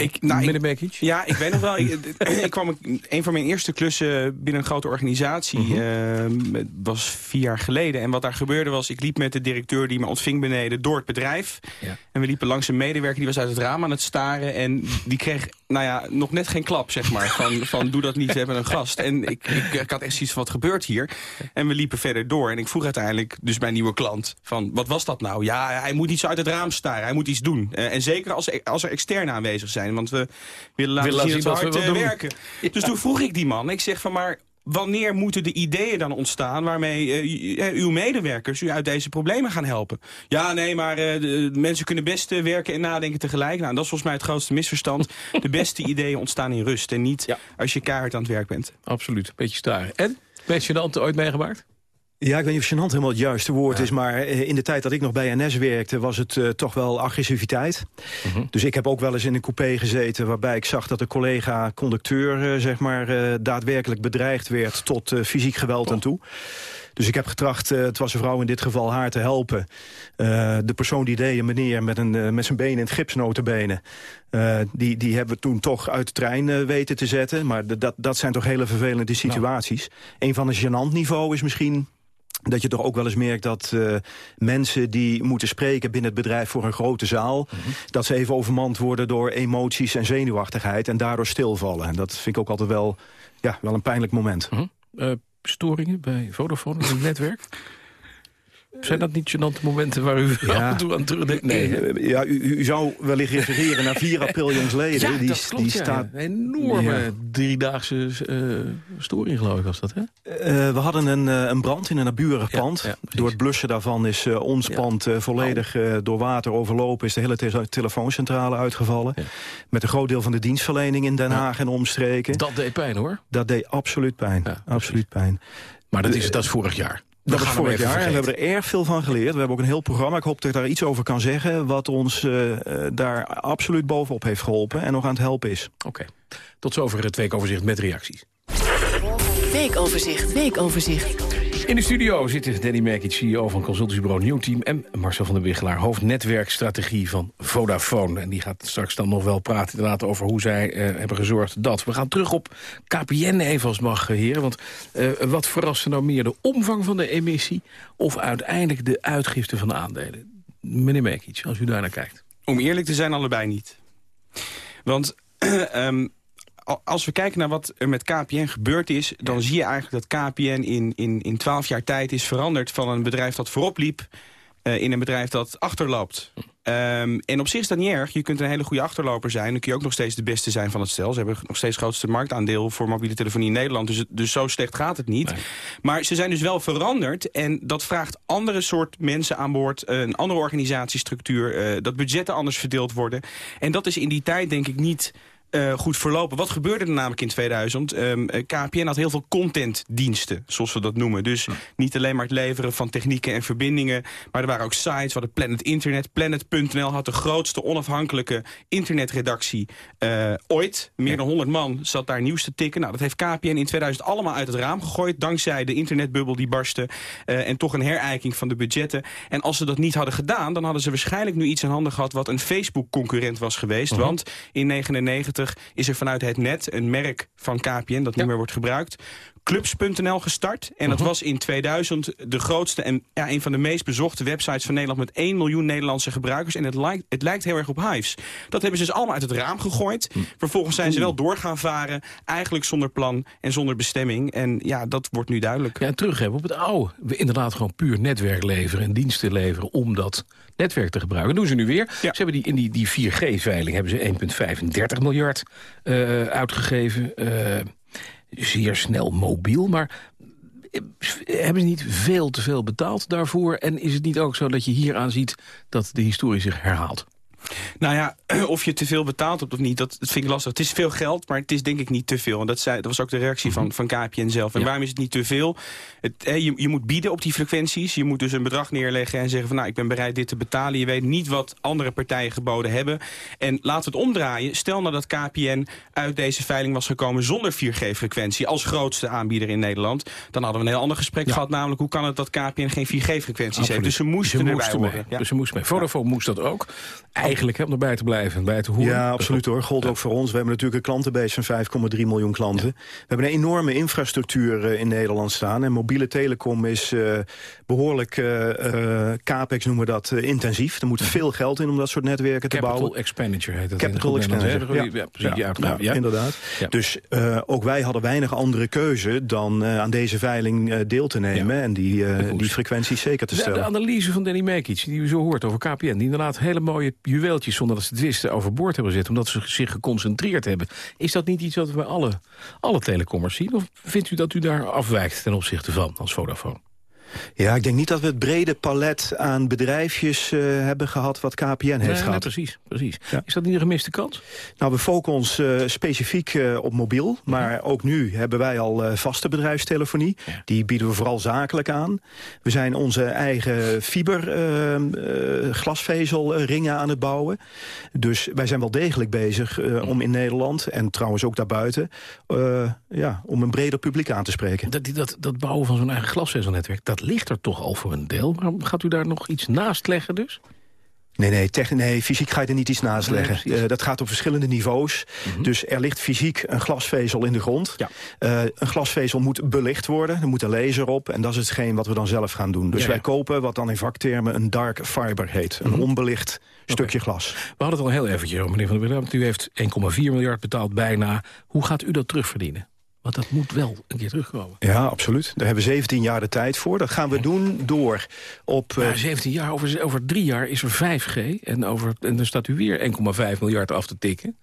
Ik, nou, ik, ja, ik weet nog wel. ik, ik, kwam een van mijn eerste klussen binnen een grote organisatie. Mm -hmm. uh, was vier jaar geleden. En wat daar gebeurde was, ik liep met de directeur die me ontving beneden door het bedrijf. Ja. En we liepen langs een medewerker die was uit het raam aan het staren. En die kreeg, nou ja, nog net geen klap, zeg maar. Van, van doe dat niet, we hebben een gast. En ik, ik, ik had echt zoiets van, wat gebeurt hier? En we liepen verder door. En ik vroeg uiteindelijk, dus mijn nieuwe klant, van wat was dat nou? Ja, hij moet niet zo uit het raam staren. Hij moet iets doen. Uh, en zeker als, als er externe aanwezig zijn. Want we willen laten willen zien dat we hard doen. werken. Ja. Dus toen vroeg ik die man. Ik zeg van maar wanneer moeten de ideeën dan ontstaan... waarmee uh, uw medewerkers u uit deze problemen gaan helpen? Ja, nee, maar uh, de, mensen kunnen best uh, werken en nadenken tegelijk. Nou, dat is volgens mij het grootste misverstand. de beste ideeën ontstaan in rust en niet ja. als je keihard aan het werk bent. Absoluut, beetje staren. En, ben je dan ooit meegemaakt? Ja, ik weet niet of gênant helemaal het juiste woord ja. is... maar in de tijd dat ik nog bij NS werkte... was het uh, toch wel agressiviteit. -huh. Dus ik heb ook wel eens in een coupé gezeten... waarbij ik zag dat de collega-conducteur... Uh, zeg maar, uh, daadwerkelijk bedreigd werd tot fysiek geweld oh. aan toe. Dus ik heb getracht, het was een vrouw in dit geval, haar te helpen. de persoon die deed, een meneer met, een, met zijn benen in het gips notenbenen... die, die hebben we toen toch uit de trein weten te zetten. Maar dat, dat zijn toch hele vervelende situaties. Nou. Een van een gênant niveau is misschien dat je toch ook wel eens merkt dat uh, mensen die moeten spreken binnen het bedrijf voor een grote zaal... Mm -hmm. dat ze even overmand worden door emoties en zenuwachtigheid en daardoor stilvallen. En dat vind ik ook altijd wel, ja, wel een pijnlijk moment. Mm -hmm. uh, storingen bij Vodafone in het netwerk? Zijn dat niet gênante momenten waar u ja. af en toe aan terugdenkt? Nee, ja, u, u, zou wellicht refereren naar 4 april jongsleden. Ja, die, dat klopt, die ja. staat... Een enorme ja. driedaagse uh, storing, geloof ik, was dat, hè? Uh, we hadden een, uh, een brand in een naburig pand. Door het blussen daarvan is ons pand volledig door water overlopen. Is de hele te telefooncentrale uitgevallen. Met een groot deel van de dienstverlening in Den Haag en omstreken. Dat deed pijn, hoor. Dat deed absoluut pijn. absoluut pijn. Maar dat is, dat is vorig jaar. Dat was vorig jaar en we hebben er erg veel van geleerd. We hebben ook een heel programma. Ik hoop dat ik daar iets over kan zeggen... wat ons uh, daar absoluut bovenop heeft geholpen en nog aan het helpen is. Oké. Okay. Tot zover het weekoverzicht met reacties. Weekoverzicht, weekoverzicht. In de studio zitten Danny Merkic, CEO van consultancybureau Nieuwteam... en Marcel van der Wiggelaar, hoofdnetwerkstrategie van Vodafone. En die gaat straks dan nog wel praten inderdaad over hoe zij uh, hebben gezorgd dat. We gaan terug op KPN even als mag, heren. Want uh, wat verrast nou meer, de omvang van de emissie... of uiteindelijk de uitgifte van de aandelen? Meneer Merkic, als u daar naar kijkt. Om eerlijk te zijn, allebei niet. Want... a- als we kijken naar wat er met KPN gebeurd is... dan zie je eigenlijk dat KPN in, in, in 12 jaar tijd is veranderd... van een bedrijf dat voorop liep eh, in een bedrijf dat achterloopt. Ehm, en op zich is dat niet erg. Je kunt een hele goede achterloper zijn. Dan kun je ook nog steeds de beste zijn van het stel. Ze hebben nog steeds het grootste marktaandeel voor mobiele telefonie in Nederland. Dus, dus zo slecht gaat het niet. Maar ze zijn dus wel veranderd. En dat vraagt andere soort mensen aan boord. eh, Een andere organisatiestructuur. eh, dat budgetten anders verdeeld worden. En dat is in die tijd denk ik niet... eh, goed verlopen. Wat gebeurde er namelijk in 2000? Ehm, eh, KPN had heel veel contentdiensten, zoals we dat noemen. Dus niet alleen maar het leveren van technieken en verbindingen... maar er waren ook sites, we hadden Planet Internet. Planet.nl had de grootste onafhankelijke internetredactie eh, ooit. Meer dan 100 man zat daar nieuws te tikken. Nou, dat heeft KPN in 2000 allemaal uit het raam gegooid... dankzij de internetbubbel die barstte... en toch een herijking van de budgetten. En als ze dat niet hadden gedaan... dan hadden ze waarschijnlijk nu iets in handen gehad... wat een Facebook-concurrent was geweest. Mhm. Want in 99 is er vanuit het net een merk van KPN... dat niet meer wordt gebruikt... Clubs.nl gestart. En dat Mhm. was in 2000 de grootste en ja, een van de meest bezochte websites van Nederland... met 1 miljoen Nederlandse gebruikers. En het lijkt, het lijkt heel erg op Hives. Dat hebben ze dus allemaal uit het raam gegooid. Hm. Vervolgens zijn ze wel door gaan varen. Eigenlijk zonder plan en zonder bestemming. En ja, dat wordt nu duidelijk. Ja, en terug hebben op het oude. We inderdaad gewoon puur netwerk leveren en diensten leveren om dat netwerk te gebruiken. Dat doen ze nu weer. Ze hebben die, in die, die 4G-veiling hebben ze 1,35 miljard eh, uitgegeven. Eh, zeer snel mobiel, maar eh, hebben ze niet veel te veel betaald daarvoor? En is het niet ook zo dat je hieraan ziet dat de historie zich herhaalt? Nou ja, of je te veel betaald hebt of niet, dat, dat vind ik lastig. Het is veel geld, maar het is denk ik niet te veel. En dat, zei, dat was ook de reactie van, van KPN zelf. En waarom is het niet te veel? Het, je, je moet bieden op die frequenties. Je moet dus een bedrag neerleggen en zeggen van... nou, ik ben bereid dit te betalen. Je weet niet wat andere partijen geboden hebben. En laten we het omdraaien. Stel nou dat KPN uit deze veiling was gekomen zonder 4G-frequentie... als grootste aanbieder in Nederland. Dan hadden we een heel ander gesprek gehad. Namelijk, hoe kan het dat KPN geen 4G-frequenties heeft? Dus ze moesten erbij moesten horen. mee. Ja. Dus ze moesten mee. Vodafone moest dat ook. Eigenlijk hè, om erbij te blijven en bij te horen. Ja, absoluut hoor. Gold ook voor ons. We hebben natuurlijk een klantenbase van 5,3 miljoen klanten. We hebben een enorme infrastructuur eh, in Nederland staan. En mobiele telecom is eh, behoorlijk, eh, eh, capex noemen we dat, intensief. Er moet veel geld in om dat soort netwerken te Capital bouwen. expenditure heet dat. Capital expenditure? Ja, ja. inderdaad. Ja. Dus ook wij hadden weinig andere keuze dan aan deze veiling deel te nemen... en die, die frequenties zeker te De, de stellen. analyse van Danny Mekic, die u zo hoort over KPN... die inderdaad hele mooie juweeltjes, zonder dat ze het wisten, overboord hebben gezet... omdat ze zich geconcentreerd hebben. Is dat niet iets wat we bij alle, alle telecommers zien? Of vindt u dat u daar afwijkt ten opzichte van als Vodafone? Ja, ik denk niet dat we het brede palet aan bedrijfjes eh, hebben gehad... wat KPN heeft Nee, nee, gehad. precies. precies. Is dat niet een gemiste kans? Nou, we focussen ons eh, specifiek eh, op mobiel. Maar ook nu hebben wij al vaste bedrijfstelefonie. Die bieden we vooral zakelijk aan. We zijn onze eigen fiber glasvezelringen aan het bouwen. Dus wij zijn wel degelijk bezig eh, om in Nederland... en trouwens ook daarbuiten... ja, om een breder publiek aan te spreken. Dat, dat, dat bouwen van zo'n eigen glasvezelnetwerk, dat ligt er toch al voor een deel. Maar gaat u daar nog iets naast leggen dus? Nee, nee, techn- nee, fysiek ga je er niet iets naast leggen. Mhm. Eh, dat gaat op verschillende niveaus. Dus er ligt fysiek een glasvezel in de grond. Eh, een glasvezel moet belicht worden. Er moet een laser op. En dat is hetgeen wat we dan zelf gaan doen. Dus Ja, wij kopen wat dan in vaktermen een dark fiber heet. Een Mhm. onbelicht stukje glas. We hadden het al heel eventjes meneer Van der Willem. U heeft 1,4 miljard betaald bijna. Hoe gaat u dat terugverdienen? Want dat moet wel een keer terugkomen. Ja, absoluut. Daar hebben we 17 jaar de tijd voor. Dat gaan we doen door op... eh, Maar 17 jaar, over, over drie jaar is er 5G. En, over, en dan staat u weer 1,5 miljard af te tikken.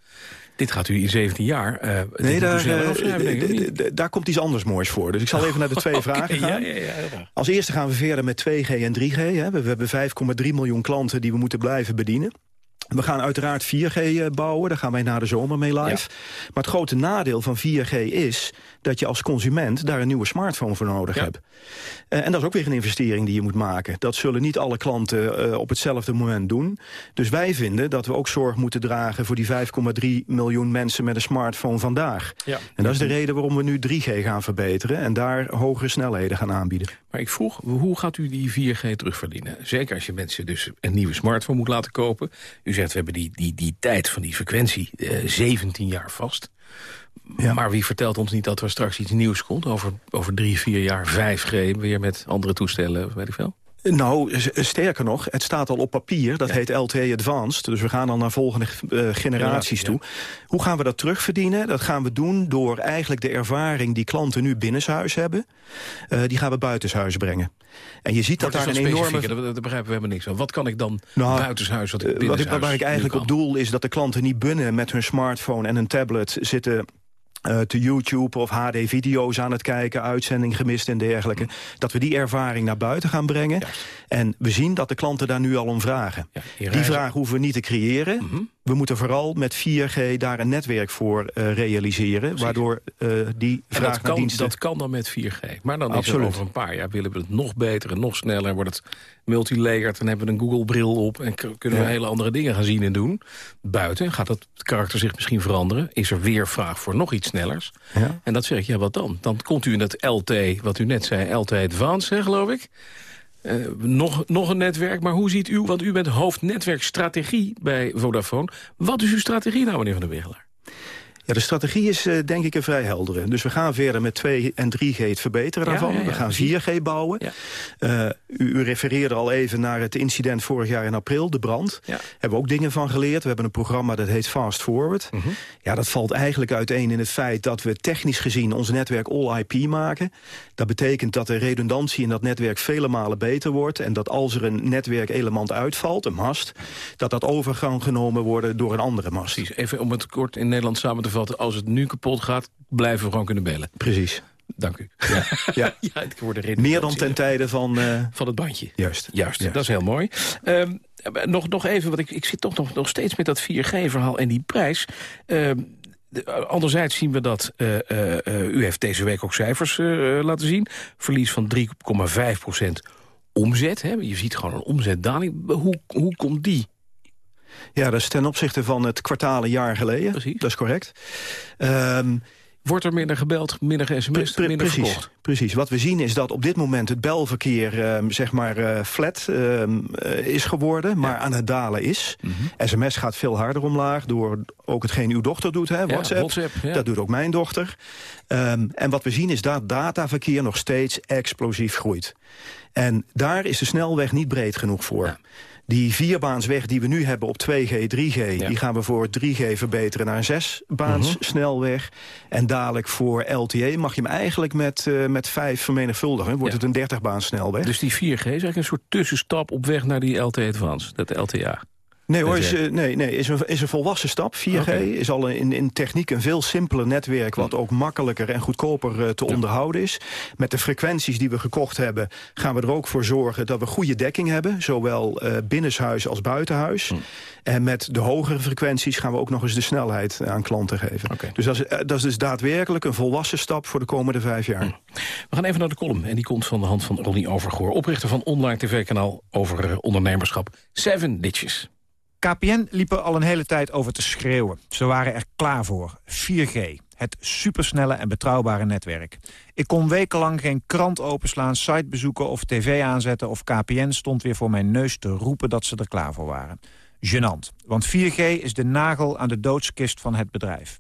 Dit gaat u in 17 jaar... eh Nee, daar, eh, daar komt iets anders moois voor. Dus ik zal even naar de twee vragen gaan. ja, ja. Als eerste gaan we verder met 2G en 3G. Hè. We we hebben 5,3 miljoen klanten die we moeten blijven bedienen. We gaan uiteraard 4G eh, bouwen, daar gaan wij na de zomer mee live. Maar het grote nadeel van 4G is dat je als consument daar een nieuwe smartphone voor nodig hebt. Eh, en dat is ook weer een investering die je moet maken. Dat zullen niet alle klanten eh, op hetzelfde moment doen. Dus wij vinden dat we ook zorg moeten dragen voor die 5,3 miljoen mensen met een smartphone vandaag. Ja. En dat is de reden waarom we nu 3G gaan verbeteren en daar hogere snelheden gaan aanbieden. Maar ik vroeg, hoe gaat u die 4G terugverdienen? Zeker als je mensen dus een nieuwe smartphone moet laten kopen. U zegt, we hebben die, die, die tijd van die frequentie eh, 17 jaar vast. Maar wie vertelt ons niet dat er straks iets nieuws komt? Over, over drie, vier jaar 5G, weer met andere toestellen, weet ik veel? Nou, sterker nog, het staat al op papier. Dat heet LTE Advanced. Dus we gaan al naar volgende uh, generaties toe. Hoe gaan we dat terugverdienen? Dat gaan we doen door eigenlijk de ervaring die klanten nu binnenshuis hebben. Uh, die gaan we buitenshuis brengen. En je ziet dat daar een enorme... Dat begrijpen we helemaal niks van. Wat kan ik dan nou, buitenshuis, wat ik binnenshuis wat, Waar ik eigenlijk op doel is dat de klanten niet binnen met hun smartphone en een tablet zitten uh, te YouTube of HD-video's aan het kijken, uitzending gemist en dergelijke. Mm. Dat we die ervaring naar buiten gaan brengen. En we zien dat de klanten daar nu al om vragen. die vraag hoeven we niet te creëren. Mm -hmm. We moeten vooral met 4G daar een netwerk voor uh, realiseren... Precies. waardoor uh, die vraag dat kan, diensten... Dat kan dan met 4G. Maar dan is er over een paar jaar willen we het nog beter en nog sneller... wordt het multilayered, dan hebben we een Google-bril op... en kunnen we ja. hele andere dingen gaan zien en doen. Buiten gaat het karakter zich misschien veranderen. Is er weer vraag voor nog iets snellers. Ja. En dat zeg ik, ja, wat dan? Dan komt u in dat LT, wat u net zei, LT Advanced, hè, geloof ik... Uh, nog, nog een netwerk, maar hoe ziet u, want u bent hoofdnetwerkstrategie bij Vodafone. Wat is uw strategie nou, meneer Van der Wegelaar? Ja, de strategie is uh, denk ik een vrij heldere. Dus we gaan verder met 2 en 3G het verbeteren daarvan. Ja, ja, ja, we gaan 4G bouwen. Uh, u, u, refereerde al even naar het incident vorig jaar in april, de brand. Hebben we ook dingen van geleerd. We hebben een programma dat heet Fast Forward. -huh. Ja, dat valt eigenlijk uiteen in het feit dat we technisch gezien ons netwerk all-IP maken. Dat betekent dat de redundantie in dat netwerk vele malen beter wordt. En dat als er een netwerkelement uitvalt, een mast... dat dat over kan genomen worden door een andere mast. Precies, even om het kort in Nederland samen te vatten. Als het nu kapot gaat, blijven we gewoon kunnen bellen. Precies. Dank u. Ja, ja. ja ik word Meer dan ten tijde van... Uh... Van het bandje. Juist. Juist, dat is heel mooi. Um, nog, nog even, want ik, ik zit toch nog, nog steeds met dat 4G-verhaal en die prijs. Um, de, anderzijds zien we dat, uh, uh, u heeft deze week ook cijfers laten zien. Verlies van 3,5 procent omzet. Hè? Je ziet gewoon een omzetdaling. Hoe, hoe komt die? Ja, dat is ten opzichte van het kwartaal een jaar geleden. Precies. Dat is correct. Um, Wordt er minder gebeld, minder pre minder precies, verkocht? Precies. Wat we zien is dat op dit moment het belverkeer um, zeg maar uh, flat um, uh, is geworden, maar ja. aan het dalen is. Mm -hmm. SMS gaat veel harder omlaag door ook hetgeen uw dochter doet, hè, WhatsApp. Ja, WhatsApp ja. Dat doet ook mijn dochter. Um, en wat we zien is dat dataverkeer nog steeds explosief groeit. En daar is de snelweg niet breed genoeg voor. Die vierbaansweg die we nu hebben op 2G, 3G... Ja. die gaan we voor 3G verbeteren naar een zesbaans uh -huh. snelweg. En dadelijk voor LTE mag je hem eigenlijk met, uh, met vijf vermenigvuldigen. Wordt ja. het een 30 baans snelweg. Dus die 4G is eigenlijk een soort tussenstap op weg naar die LTE Advance, dat LTA. Nee hoor, is, uh, nee, nee, is, een, is een volwassen stap. 4G okay. is al in, in techniek een veel simpeler netwerk... wat ook makkelijker en goedkoper uh, te ja. onderhouden is. Met de frequenties die we gekocht hebben... gaan we er ook voor zorgen dat we goede dekking hebben. Zowel uh, binnenshuis als buitenhuis. Hm. En met de hogere frequenties gaan we ook nog eens de snelheid aan klanten geven. Okay. Dus dat is, dat is dus daadwerkelijk een volwassen stap... voor de komende vijf jaar. Hm. We gaan even naar de column. En die komt van de hand van Ronnie Overgoor. Oprichter van online tv-kanaal over ondernemerschap. Seven Ditches. KPN liep er al een hele tijd over te schreeuwen. Ze waren er klaar voor. 4G. Het supersnelle en betrouwbare netwerk. Ik kon wekenlang geen krant openslaan, site bezoeken of tv aanzetten... of KPN stond weer voor mijn neus te roepen dat ze er klaar voor waren. Genant, want 4G is de nagel aan de doodskist van het bedrijf.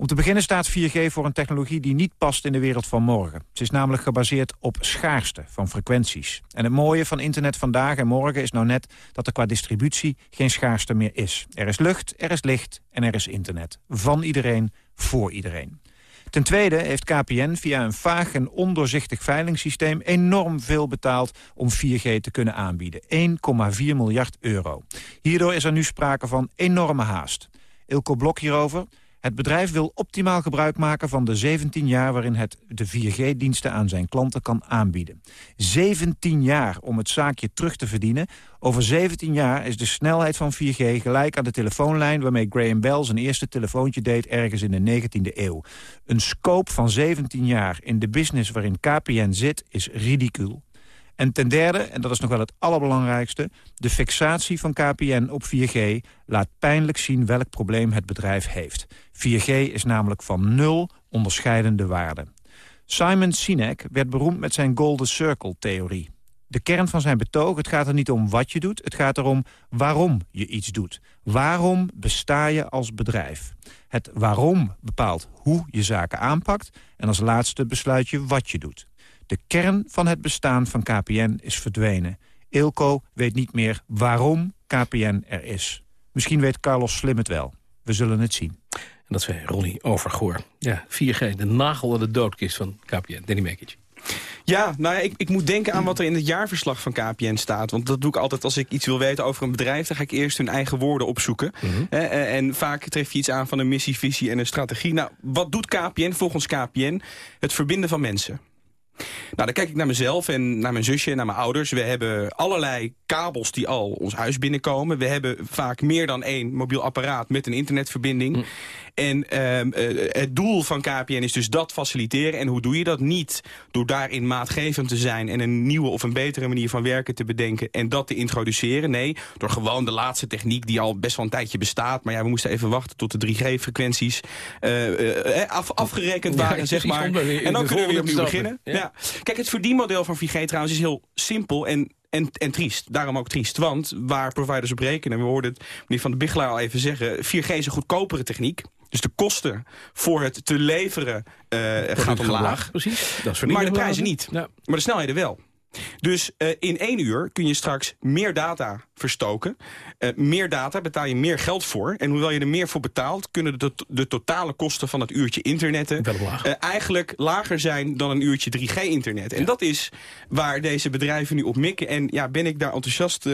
Om te beginnen staat 4G voor een technologie die niet past in de wereld van morgen. Het is namelijk gebaseerd op schaarste van frequenties. En het mooie van internet vandaag en morgen is nou net dat er qua distributie geen schaarste meer is. Er is lucht, er is licht en er is internet. Van iedereen, voor iedereen. Ten tweede heeft KPN via een vaag en ondoorzichtig veilingssysteem enorm veel betaald om 4G te kunnen aanbieden. 1,4 miljard euro. Hierdoor is er nu sprake van enorme haast. Ilko Blok hierover. Het bedrijf wil optimaal gebruik maken van de 17 jaar... waarin het de 4G-diensten aan zijn klanten kan aanbieden. 17 jaar om het zaakje terug te verdienen. Over 17 jaar is de snelheid van 4G gelijk aan de telefoonlijn... waarmee Graham Bell zijn eerste telefoontje deed ergens in de 19e eeuw. Een scope van 17 jaar in de business waarin KPN zit is ridicuul. En ten derde, en dat is nog wel het allerbelangrijkste... de fixatie van KPN op 4G laat pijnlijk zien welk probleem het bedrijf heeft. 4G is namelijk van nul onderscheidende waarde. Simon Sinek werd beroemd met zijn Golden Circle-theorie. De kern van zijn betoog, het gaat er niet om wat je doet... het gaat erom waarom je iets doet. Waarom besta je als bedrijf? Het waarom bepaalt hoe je zaken aanpakt... en als laatste besluit je wat je doet. De kern van het bestaan van KPN is verdwenen. Eelco weet niet meer waarom KPN er is. Misschien weet Carlos Slim het wel. We zullen het zien. En dat zei Ronnie Overgoor. Ja, 4G, de nagel aan de doodkist van KPN. Danny Mekic. Ja, nou ja, ik, ik moet denken aan wat er in het jaarverslag van KPN staat. Want dat doe ik altijd als ik iets wil weten over een bedrijf... dan ga ik eerst hun eigen woorden opzoeken. en, en vaak tref je iets aan van een missie, visie en een strategie. Nou, wat doet KPN volgens KPN? Het verbinden van mensen. Nou, dan kijk ik naar mezelf en naar mijn zusje en naar mijn ouders. We hebben allerlei kabels die al ons huis binnenkomen. We hebben vaak meer dan één mobiel apparaat met een internetverbinding. Hm. En ehm, eh, het doel van KPN is dus dat faciliteren. En hoe doe je dat? Niet door daarin maatgevend te zijn... en een nieuwe of een betere manier van werken te bedenken... en dat te introduceren. Nee, door gewoon de laatste techniek die al best wel een tijdje bestaat. Maar ja, we moesten even wachten tot de 3G-frequenties af, afgerekend Ja, waren, zeg maar. En dan kunnen we weer opnieuw beginnen. Ja. Ja. Kijk, het verdienmodel van 4G trouwens is heel simpel en, en, en triest. Daarom ook triest. Want waar providers op rekenen, we hoorden het meneer Van de Biggelaar al even zeggen... 4G is een goedkopere techniek. Dus de kosten voor het te leveren eh gaat omlaag. precies. Dat is maar de prijzen niet. Maar de snelheden wel. Dus eh, in één uur kun je straks meer data verstoken. Eh, meer data betaal je meer geld voor. En hoewel je er meer voor betaalt... kunnen de, de totale kosten van het uurtje internetten... eh, eigenlijk lager zijn dan een uurtje 3G-internet. En dat is waar deze bedrijven nu op mikken. En ja, ben ik daar enthousiast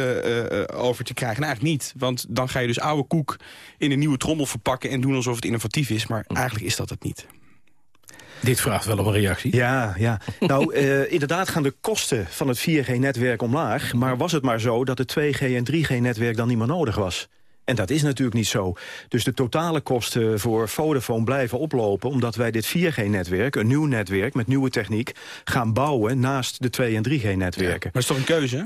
over te krijgen? Nou, eigenlijk niet. Want dan ga je dus oude koek in een nieuwe trommel verpakken... en doen alsof het innovatief is. Maar eigenlijk is dat het niet. Dit vraagt wel om een reactie. Ja, ja. nou, eh, inderdaad gaan de kosten van het 4G-netwerk omlaag. Maar was het maar zo dat het 2G- en 3G-netwerk dan niet meer nodig was? En dat is natuurlijk niet zo. Dus de totale kosten voor Vodafone blijven oplopen... omdat wij dit 4G-netwerk, een nieuw netwerk met nieuwe techniek... gaan bouwen naast de 2- en 3G-netwerken. Maar is toch een keuze, hè?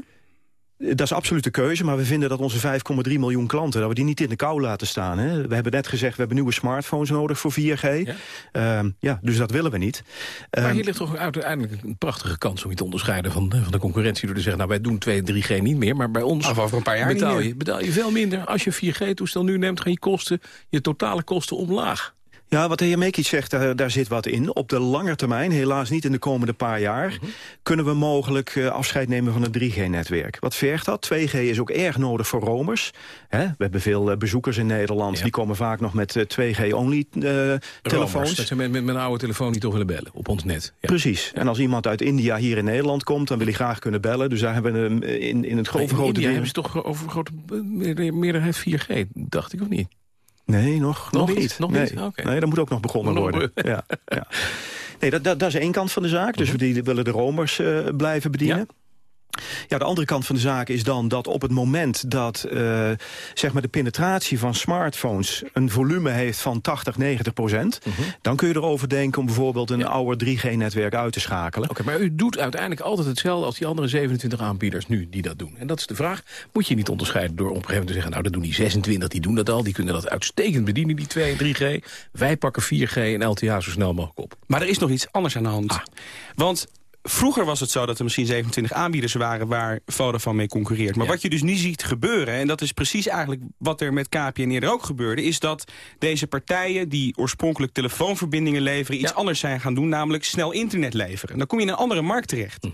Dat is absoluut de keuze, maar we vinden dat onze 5,3 miljoen klanten... dat we die niet in de kou laten staan. Hè. We hebben net gezegd, we hebben nieuwe smartphones nodig voor 4G. Ja, ja dus dat willen we niet. Maar Ehm, hier ligt toch uiteindelijk een prachtige kans om je te onderscheiden van, van de concurrentie. Door te zeggen, nou wij doen 2 en 3G niet meer, maar bij ons Of over een paar jaar betaal, niet je, betaal je veel minder. Als je een 4G-toestel nu neemt, gaan je kosten, je totale kosten omlaag. Ja, wat de heer Mekic zegt, daar, daar zit wat in. Op de lange termijn, helaas niet in de komende paar jaar... Mhm. kunnen we mogelijk eh, afscheid nemen van het 3G-netwerk. Wat vergt dat? 2G is ook erg nodig voor romers. Hè? We hebben veel eh, bezoekers in Nederland. Die komen vaak nog met 2G-only Romers, telefoons. Dat ze met, met, een oude telefoon niet toch willen bellen op ons net. Ja. Precies. En als iemand uit India hier in Nederland komt... dan wil hij graag kunnen bellen. Dus daar hebben we eh, in, in het Maar in India deel... hebben ze toch over grote meerder- meerderheid 4G, dacht ik of niet? Nee, nog, nog, niet? niet. Nog nee. niet? Oké. nee, dat moet ook nog begonnen Nog worden. Ja, ja. Nee, dat, dat, dat is één kant van de zaak. Dus we die willen de romers eh, blijven bedienen. Ja. De andere kant van de zaak is dan dat op het moment dat eh, zeg maar de penetratie van smartphones een volume heeft van 80, 90 procent, dan kun je erover denken om bijvoorbeeld een ouder 3G-netwerk uit te schakelen. Oké, maar u doet uiteindelijk altijd hetzelfde als die andere 27 aanbieders nu die dat doen. En dat is de vraag, moet je niet onderscheiden door op een gegeven moment te zeggen... nou, dat doen die 26, die doen dat al, die kunnen dat uitstekend bedienen, die 2 en 3G. Wij pakken 4G en LTA zo snel mogelijk op. Maar er is nog iets anders aan de hand. Want vroeger was het zo dat er misschien 27 aanbieders waren... waar Vodafone mee concurreert. Maar wat je dus nu ziet gebeuren... en dat is precies eigenlijk wat er met KPN eerder ook gebeurde... is dat deze partijen die oorspronkelijk telefoonverbindingen leveren... iets anders zijn gaan doen, namelijk snel internet leveren. En dan kom je in een andere markt terecht.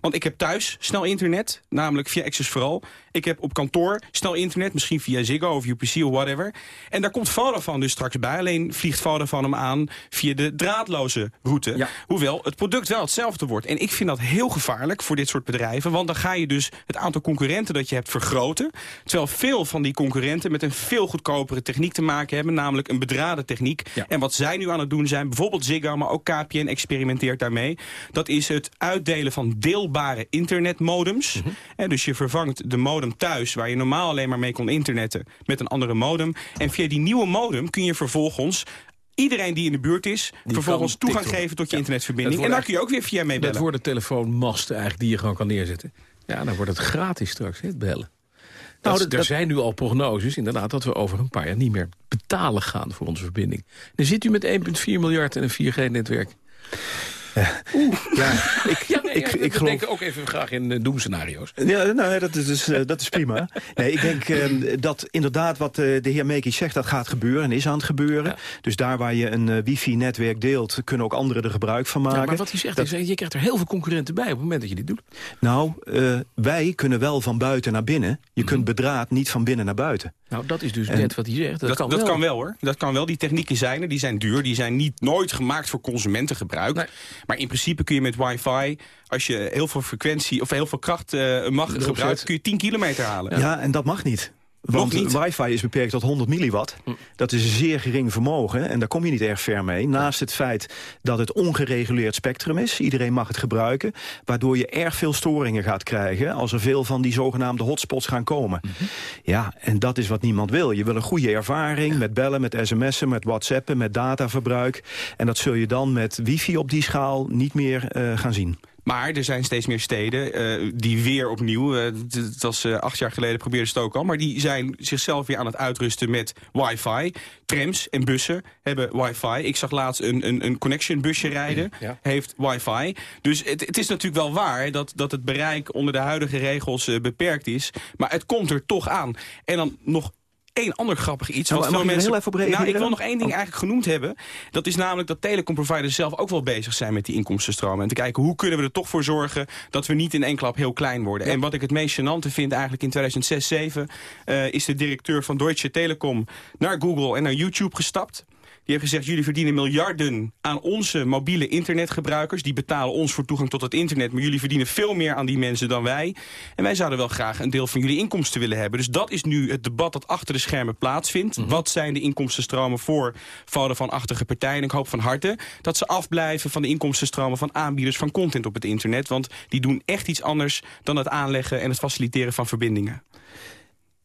Want ik heb thuis snel internet, namelijk via Access Vooral. Ik heb op kantoor snel internet, misschien via Ziggo of UPC of whatever. En daar komt Vodafone dus straks bij. Alleen vliegt Vodafone hem aan via de draadloze route. Hoewel het product wel hetzelfde wordt. En ik vind dat heel gevaarlijk voor dit soort bedrijven. Want dan ga je dus het aantal concurrenten dat je hebt vergroten. Terwijl veel van die concurrenten met een veel goedkopere techniek te maken hebben. Namelijk een bedraden techniek. En wat zij nu aan het doen zijn, bijvoorbeeld Ziggo, maar ook KPN experimenteert daarmee. Dat is het uitdelen van deelbare internetmodems. En dus je vervangt de modem thuis, waar je normaal alleen maar mee kon internetten, met een andere modem. En via die nieuwe modem kun je vervolgens iedereen die in de buurt is... vervolgens toegang TikTok. geven tot je Ja. internetverbinding. Dat En daar kun je ook weer via mee Dat bellen. worden telefoonmasten eigenlijk die je gewoon kan neerzetten. Ja, dan wordt het gratis straks, hè, het bellen. Nou, dat- er dat- zijn nu al prognoses, inderdaad, dat we over een paar jaar niet meer betalen gaan voor onze verbinding. Dan zit u met 1,4 miljard en een 4G-netwerk. Ja, Nee, ik, ja, ik we geloof... denken ook even graag in uh, doemscenario's. Ja, nou, dat is, uh, dat is prima. Nee, ik denk uh, dat inderdaad wat uh, de heer Meekies zegt, dat gaat gebeuren en is aan het gebeuren. Ja. Dus daar waar je een uh, wifi-netwerk deelt, kunnen ook anderen er gebruik van maken. Ja, maar wat hij zegt, dat... is, je krijgt er heel veel concurrenten bij op het moment dat je dit doet. Nou, wij kunnen wel van buiten naar binnen. Je kunt bedraad niet van binnen naar buiten. Nou, dat is dus en, net wat hij zegt. Dat, dat, kan, dat wel. kan wel hoor. Dat kan wel. Die technieken zijn er. Die zijn duur. Die zijn niet nooit gemaakt voor consumentengebruik. Nee. Maar in principe kun je met wifi... als je heel veel frequentie of heel veel kracht uh, mag gebruiken... kun je 10 kilometer halen. Ja, ja en dat mag niet. Want wifi is beperkt tot 100 milliwatt. Dat is een zeer gering vermogen en daar kom je niet erg ver mee. Naast het feit dat het ongereguleerd spectrum is. Iedereen mag het gebruiken. Waardoor je erg veel storingen gaat krijgen... als er veel van die zogenaamde hotspots gaan komen. Mm -hmm. Ja, en dat is wat niemand wil. Je wil een goede ervaring met bellen, met sms'en, met whatsappen... met dataverbruik. En dat zul je dan met wifi op die schaal niet meer uh, gaan zien. Maar er zijn steeds meer steden uh, die weer opnieuw... Uh, dat was acht jaar geleden het ook al... maar die zijn zichzelf weer aan het uitrusten met wifi. Trams en bussen hebben wifi. Ik zag laatst een, een, een connection busje rijden, ja. heeft wifi. Dus het, het, is natuurlijk wel waar dat, dat het bereik onder de huidige regels beperkt is. Maar het komt er toch aan. En dan nog één ander grappig iets. Nou, wat veel mensen... heel even op reageren? Nou, ik wil nog één ding oh. eigenlijk genoemd hebben. Dat is namelijk dat telecomproviders zelf ook wel bezig zijn met die inkomstenstromen. En te kijken hoe kunnen we er toch voor zorgen dat we niet in één klap heel klein worden. Ja. En wat ik het meest gênante vind eigenlijk in 2006, 2007... Uh, is de directeur van Deutsche Telekom naar Google en naar YouTube gestapt. Die heeft gezegd, jullie verdienen miljarden aan onze mobiele internetgebruikers. Die betalen ons voor toegang tot het internet. Maar jullie verdienen veel meer aan die mensen dan wij. En wij zouden wel graag een deel van jullie inkomsten willen hebben. Dus dat is nu het debat dat achter de schermen plaatsvindt. Mm -hmm. Wat zijn de inkomstenstromen voor Vodafone-achtige partijen? En ik hoop van harte dat ze afblijven van de inkomstenstromen van aanbieders van content op het internet. Want die doen echt iets anders dan het aanleggen en het faciliteren van verbindingen.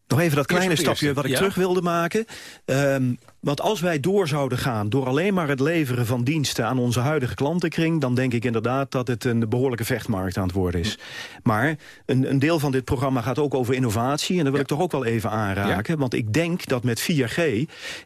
Nog even dat kleine stapje wat ik ja? terug wilde maken. Um, want als wij door zouden gaan door alleen maar het leveren van diensten aan onze huidige klantenkring, dan denk ik inderdaad dat het een behoorlijke vechtmarkt aan het worden is. Maar een, een deel van dit programma gaat ook over innovatie en dat wil ja. ik toch ook wel even aanraken. Ja. Want ik denk dat met 4G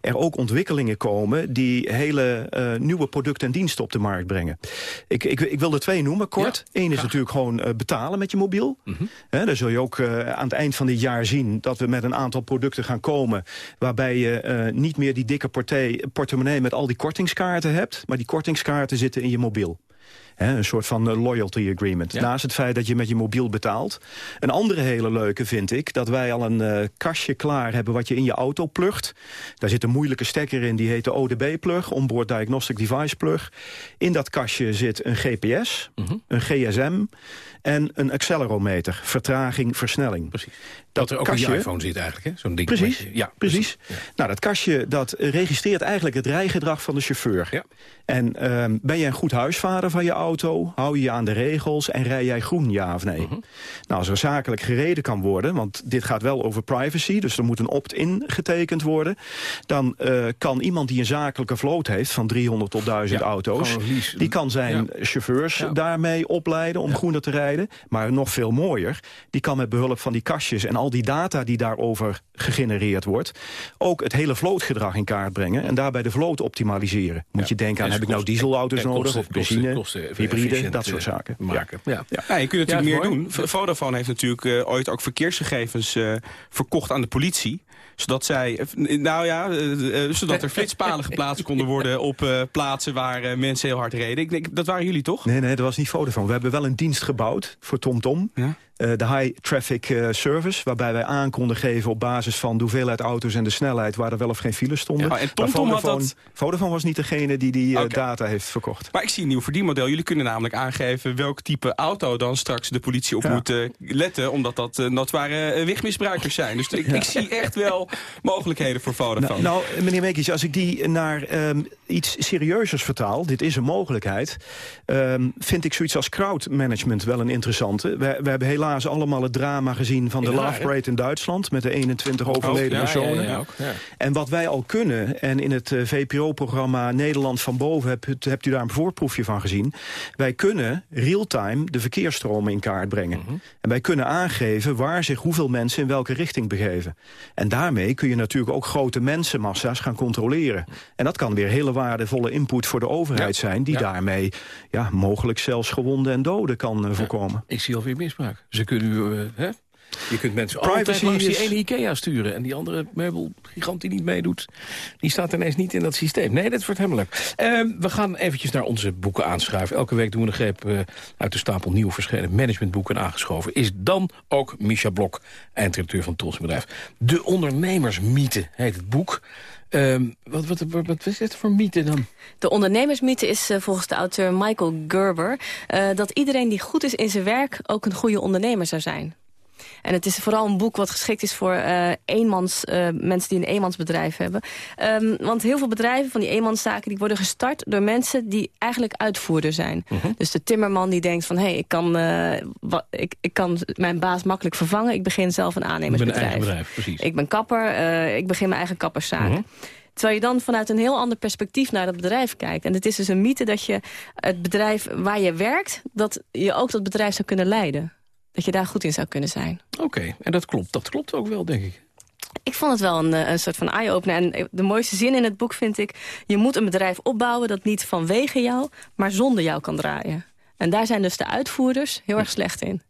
er ook ontwikkelingen komen die hele uh, nieuwe producten en diensten op de markt brengen. Ik, ik, ik wil er twee noemen, kort. Eén is natuurlijk gewoon uh, betalen met je mobiel. Mm -hmm. He, dan zul je ook uh, aan het eind van dit jaar zien dat we met een aantal producten gaan komen waarbij je niet meer die dikke portemonnee met al die kortingskaarten hebt. Maar die kortingskaarten zitten in je mobiel. Een soort van loyalty agreement. Ja. Naast het feit dat je met je mobiel betaalt. Een andere hele leuke vind ik dat wij al een uh, kastje klaar hebben wat je in je auto plugt. Daar zit een moeilijke stekker in, die heet de ODB-plug, Onboard Diagnostic Device plug. In dat kastje zit een GPS, mm -hmm. een GSM en een accelerometer. Vertraging, versnelling. Precies. Dat, dat er ook kastje, in je iPhone zit eigenlijk, zo'n ding. Precies, je, ja, precies. Ja. Nou, dat kastje dat registreert eigenlijk het rijgedrag van de chauffeur. Ja. En um, ben jij een goed huisvader van je auto? Hou je je aan de regels en rij jij groen, ja of nee? -hmm. Nou, als er zakelijk gereden kan worden, want dit gaat wel over privacy... dus er moet een opt-in getekend worden... dan uh, kan iemand die een zakelijke vloot heeft van 300 tot 1000 ja, auto's... die kan zijn chauffeurs daarmee opleiden om groener te rijden. Maar nog veel mooier, die kan met behulp van die kastjes... en al die data die daarover gegenereerd wordt... ook het hele vlootgedrag in kaart brengen... en daarbij de vloot optimaliseren. Moet je denken aan, heb ik nou dieselauto's nodig of benzine, kosten, hybride, dat soort zaken. Maken. Ja. Ja. Ja. je kunt natuurlijk meer doen. Vodafone heeft natuurlijk uh, ooit ook verkeersgegevens uh, verkocht aan de politie zodat zij, nou ja, uh, zodat er flitspalen geplaatst konden worden op uh, plaatsen waar uh, mensen heel hard reden. Ik denk, dat waren jullie toch? Nee, nee, dat was niet Vodafone. We hebben wel een dienst gebouwd voor TomTom. Ja? Uh, de High Traffic uh, Service, waarbij wij aan konden geven op basis van de hoeveelheid auto's en de snelheid waar er wel of geen files stonden. Ja, en TomTom had dat... Vodafone was niet degene die die uh, okay. data heeft verkocht. Maar ik zie een nieuw verdienmodel. Jullie kunnen namelijk aangeven welk type auto dan straks de politie op ja. moet letten, omdat dat notoire wegmisbruikers zijn. Dus ik, ja. ik, zie echt wel mogelijkheden voor Vodafone. Nou, nou meneer Mekies, als ik die naar um, iets serieuzers vertaal, dit is een mogelijkheid, um, vind ik zoiets als crowd management wel een interessante. We, we hebben helaas fase allemaal het drama gezien van de Love Parade in Duitsland... met de 21 overleden personen. ja, ja, ook, ja. En wat wij al kunnen, en in het eh, VPRO-programma Nederland van Boven... Hebt, hebt u daar een voorproefje van gezien... wij kunnen real-time de verkeersstromen in kaart brengen. Mhm. En wij kunnen aangeven waar zich hoeveel mensen in welke richting begeven. En daarmee kun je natuurlijk ook grote mensenmassa's gaan controleren. En dat kan weer hele waardevolle input voor de overheid zijn... die daarmee ja, mogelijk zelfs gewonden en doden kan eh, voorkomen. Ik zie alweer misbruik. Ze kunnen u... eh, hè? Je kunt mensen Privacy altijd langs die ene IKEA sturen. En die andere meubelgigant die niet meedoet... die staat ineens niet in dat systeem. Nee, dat wordt helemaal leuk. Ehm, we gaan eventjes naar onze boeken aanschuiven. Elke week doen we een greep eh, uit de stapel nieuw verschenen managementboeken aangeschoven. Is dan ook Misha Blok, eindredacteur van Tros Bedrijf. De ondernemersmythe heet het boek. Ehm, wat, wat, wat, is dit voor mythe dan? De ondernemersmythe is eh, volgens de auteur Michael Gerber... eh, dat iedereen die goed is in zijn werk ook een goede ondernemer zou zijn. En het is vooral een boek wat geschikt is voor eh, eenmans, eh, mensen die een eenmansbedrijf hebben. Ehm, want heel veel bedrijven van die eenmanszaken... die worden gestart door mensen die eigenlijk uitvoerder zijn. Dus de timmerman die denkt van... hé, hey, ik, kan, eh, ik, ik kan mijn baas makkelijk vervangen. Ik begin zelf een Ik ben een aannemersbedrijf. eigen bedrijf, precies. Ik ben kapper, ik begin mijn eigen kapperszaak. Mhm. Terwijl je dan vanuit een heel ander perspectief naar dat bedrijf kijkt. En het is dus een mythe dat je het bedrijf waar je werkt... dat je ook dat bedrijf zou kunnen leiden. Dat je daar goed in zou kunnen zijn. Oké, en dat klopt. Dat klopt ook wel, denk ik. Ik vond het wel een, eh, een soort van eye-opener. En de mooiste zin in het boek vind ik... je moet een bedrijf opbouwen dat niet vanwege jou... maar zonder jou kan draaien. En daar zijn dus de uitvoerders heel erg slecht in.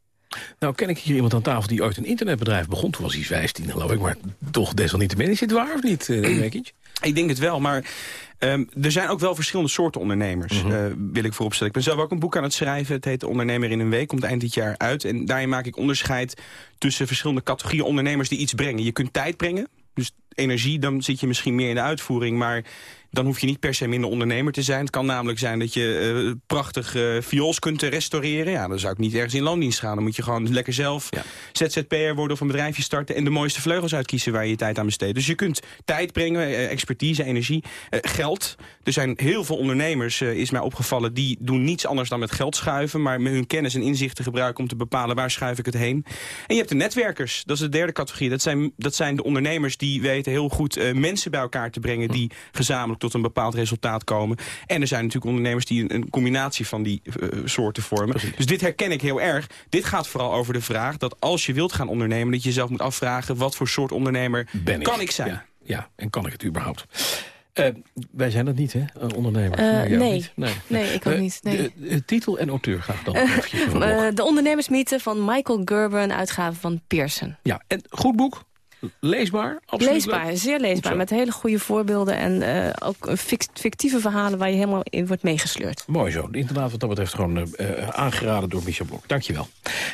Nou ken ik hier iemand aan tafel die ooit een internetbedrijf begon. Toen was hij 15 geloof ik, maar toch desalniettemin. Is dit waar of niet, uh? Ik denk het wel, maar ehm, er zijn ook wel verschillende soorten ondernemers, Mhm. eh, wil ik vooropstellen. Ik ben zelf ook een boek aan het schrijven. Het heet Ondernemer in een Week, komt eind dit jaar uit. En daarin maak ik onderscheid tussen verschillende categorieën ondernemers die iets brengen. Je kunt tijd brengen, dus energie, dan zit je misschien meer in de uitvoering. Maar dan hoef je niet per se minder ondernemer te zijn. Het kan namelijk zijn dat je eh, prachtig viols kunt eh, restaureren. Ja, dan zou ik niet ergens in loondienst gaan. Dan moet je gewoon lekker zelf ZZP'er worden of een bedrijfje starten... en de mooiste vleugels uitkiezen waar je je tijd aan besteedt. Dus je kunt tijd brengen, expertise, energie, geld. Er zijn heel veel ondernemers, is mij opgevallen... die doen niets anders dan met geld schuiven... maar met hun kennis en inzichten gebruiken om te bepalen... waar schuif ik het heen. En je hebt de netwerkers, dat is de derde categorie. Dat zijn, dat zijn de ondernemers die weten heel goed mensen bij elkaar te brengen... die gezamenlijk tot een bepaald resultaat komen. En er zijn natuurlijk ondernemers die een, een combinatie van die eh, soorten vormen. Dus dit herken ik heel erg. Dit gaat vooral over de vraag dat als je wilt gaan ondernemen... dat je jezelf moet afvragen wat voor soort ondernemer Ben kan ik zijn. Ja, ja, en kan ik het überhaupt? Eh, wij zijn dat niet, hè, een ondernemer. Ook nee. niet? nee. Nee, ik ook Eh, niet, nee. De, de titel en auteur graag dan. Eh, de ondernemersmythe van Michael Gerber, een uitgave van Pearson. ja, en goed boek. Leesbaar. Absoluut leesbaar, zeer leesbaar. Met hele goede voorbeelden en eh, ook fic- fictieve verhalen waar je helemaal in wordt meegesleurd. Mooi zo. Inderdaad, wat dat betreft gewoon eh, eh, aangeraden door Michel Blok. Dankjewel.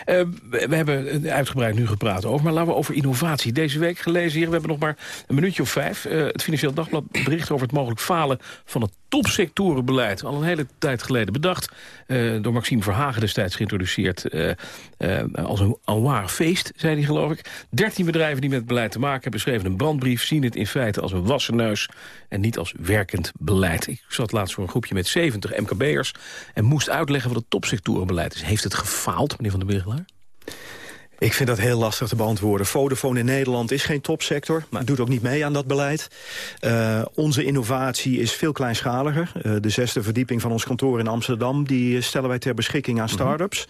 Uh, we, hebben uitgebreid nu gepraat over, maar laten we over innovatie. Deze week gelezen hier, we hebben nog maar een minuutje of vijf. Het Financieel Dagblad bericht over het mogelijk falen van het topsectorenbeleid. Al een hele tijd geleden bedacht. Uh, door Maxime Verhagen destijds geïntroduceerd uh, als een, een waar feest, zei hij geloof ik. Dertien bedrijven die met beleid te maken hebben, schreven een brandbrief. Zien het in feite als een wassen neus en niet als werkend beleid. Ik zat laatst voor een groepje met 70 MKB'ers en moest uitleggen wat het topsectorenbeleid is. Heeft het gefaald, meneer Van der Burgelaar? Ik vind dat heel lastig te beantwoorden. Vodafone in Nederland is geen topsector, maar doet ook niet mee aan dat beleid. Uh, onze innovatie is veel kleinschaliger. Uh, de zesde verdieping van ons kantoor in Amsterdam... die stellen wij ter beschikking aan start-ups.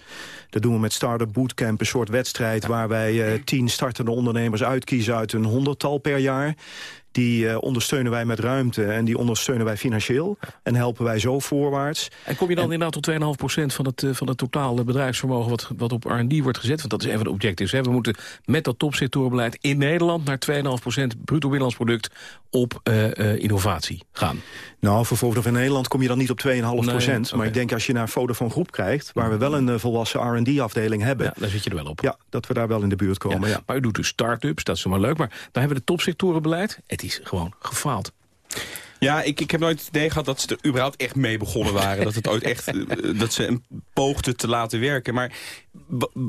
Dat doen we met Startup Bootcamp, een soort wedstrijd... waar wij uh, tien startende ondernemers uitkiezen uit een honderdtal per jaar. Die uh, ondersteunen wij met ruimte en die ondersteunen wij financieel. En helpen wij zo voorwaarts. En kom je dan en, inderdaad tot 2,5% van het, uh, van het totale bedrijfsvermogen... wat, wat op R&D wordt gezet? Want dat is een van de objectives. Hè? We moeten met dat topsectorbeleid in Nederland... naar 2,5% bruto binnenlands product op uh, innovatie gaan. Nou, voor Vodafone in Nederland kom je dan niet op 2,5 Nee, procent. okay. Maar ik denk als je naar Vodafone Groep krijgt... waar we wel een volwassen R&D-afdeling hebben... Ja, daar zit je er wel op. Ja, dat we daar wel in de buurt komen, ja. ja. Maar u doet dus start-ups, dat is maar leuk. Maar daar hebben we het topsectorenbeleid. Het is gewoon gefaald. Ja, ik, ik heb nooit het idee gehad dat ze er überhaupt echt mee begonnen waren. dat het ooit echt, dat ze een poogden te laten werken. Maar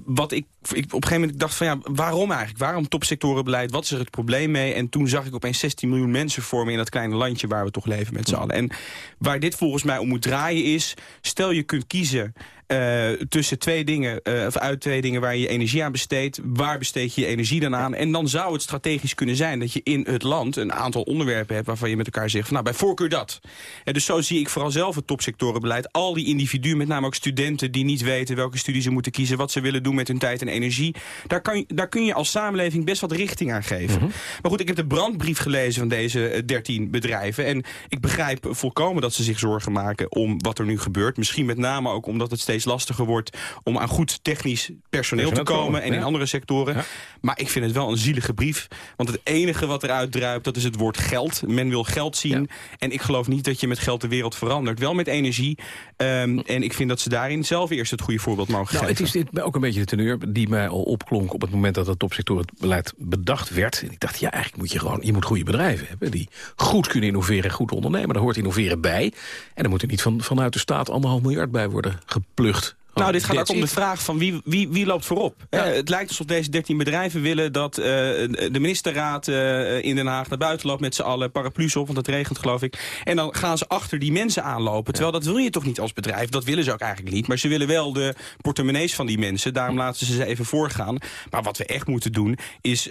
wat ik, ik op een gegeven moment dacht van ja, waarom eigenlijk? Waarom topsectorenbeleid? Wat is er het probleem mee? En toen zag ik opeens 16 miljoen mensen vormen in dat kleine landje waar we toch leven met z'n allen. En waar dit volgens mij om moet draaien is, stel je kunt kiezen eh, tussen twee dingen, eh, of uit twee dingen waar je je energie aan besteedt. Waar besteed je je energie dan aan? En dan zou het strategisch kunnen zijn dat je in het land een aantal onderwerpen hebt waarvan je met elkaar zegt, van, nou bij voorkeur dat. En dus zo zie ik vooral zelf het topsectorenbeleid. Al die individuen, met name ook studenten die niet weten welke studie ze moeten kiezen, wat ze willen doen met hun tijd en energie. Daar, kan, daar kun je als samenleving best wat richting aan geven. Mhm. Maar goed, ik heb de brandbrief gelezen van deze eh, 13 bedrijven. En ik begrijp volkomen dat ze zich zorgen maken om wat er nu gebeurt. Misschien met name ook omdat het steeds lastiger wordt om aan goed technisch personeel te komen. En in andere sectoren. Maar ik vind het wel een zielige brief. Want het enige wat eruit druipt, dat is het woord geld. Men wil geld zien. En ik geloof niet dat je met geld de wereld verandert. Wel met energie. Ehm, en ik vind dat ze daarin zelf eerst het goede voorbeeld mogen Nou, het geven. is dit ook een beetje de teneur die mij al opklonk... op het moment dat het topsectorenbeleid bedacht werd. En ik dacht, ja, eigenlijk moet je gewoon... je moet goede bedrijven hebben die goed kunnen innoveren... goed ondernemen. Daar hoort innoveren bij. En er moet er niet van, vanuit de staat anderhalf miljard bij worden geplucht. Nou, dit gaat ook om de vraag van wie, wie, wie loopt voorop. Eh, het lijkt alsof deze 13 bedrijven willen dat eh, de ministerraad eh, in Den Haag naar buiten loopt met z'n allen paraplu's op, want het regent geloof ik. En dan gaan ze achter die mensen aanlopen. Terwijl dat wil je toch niet als bedrijf. Dat willen ze ook eigenlijk niet. Maar ze willen wel de portemonnees van die mensen. Daarom laten ze ze even voorgaan. Maar wat we echt moeten doen is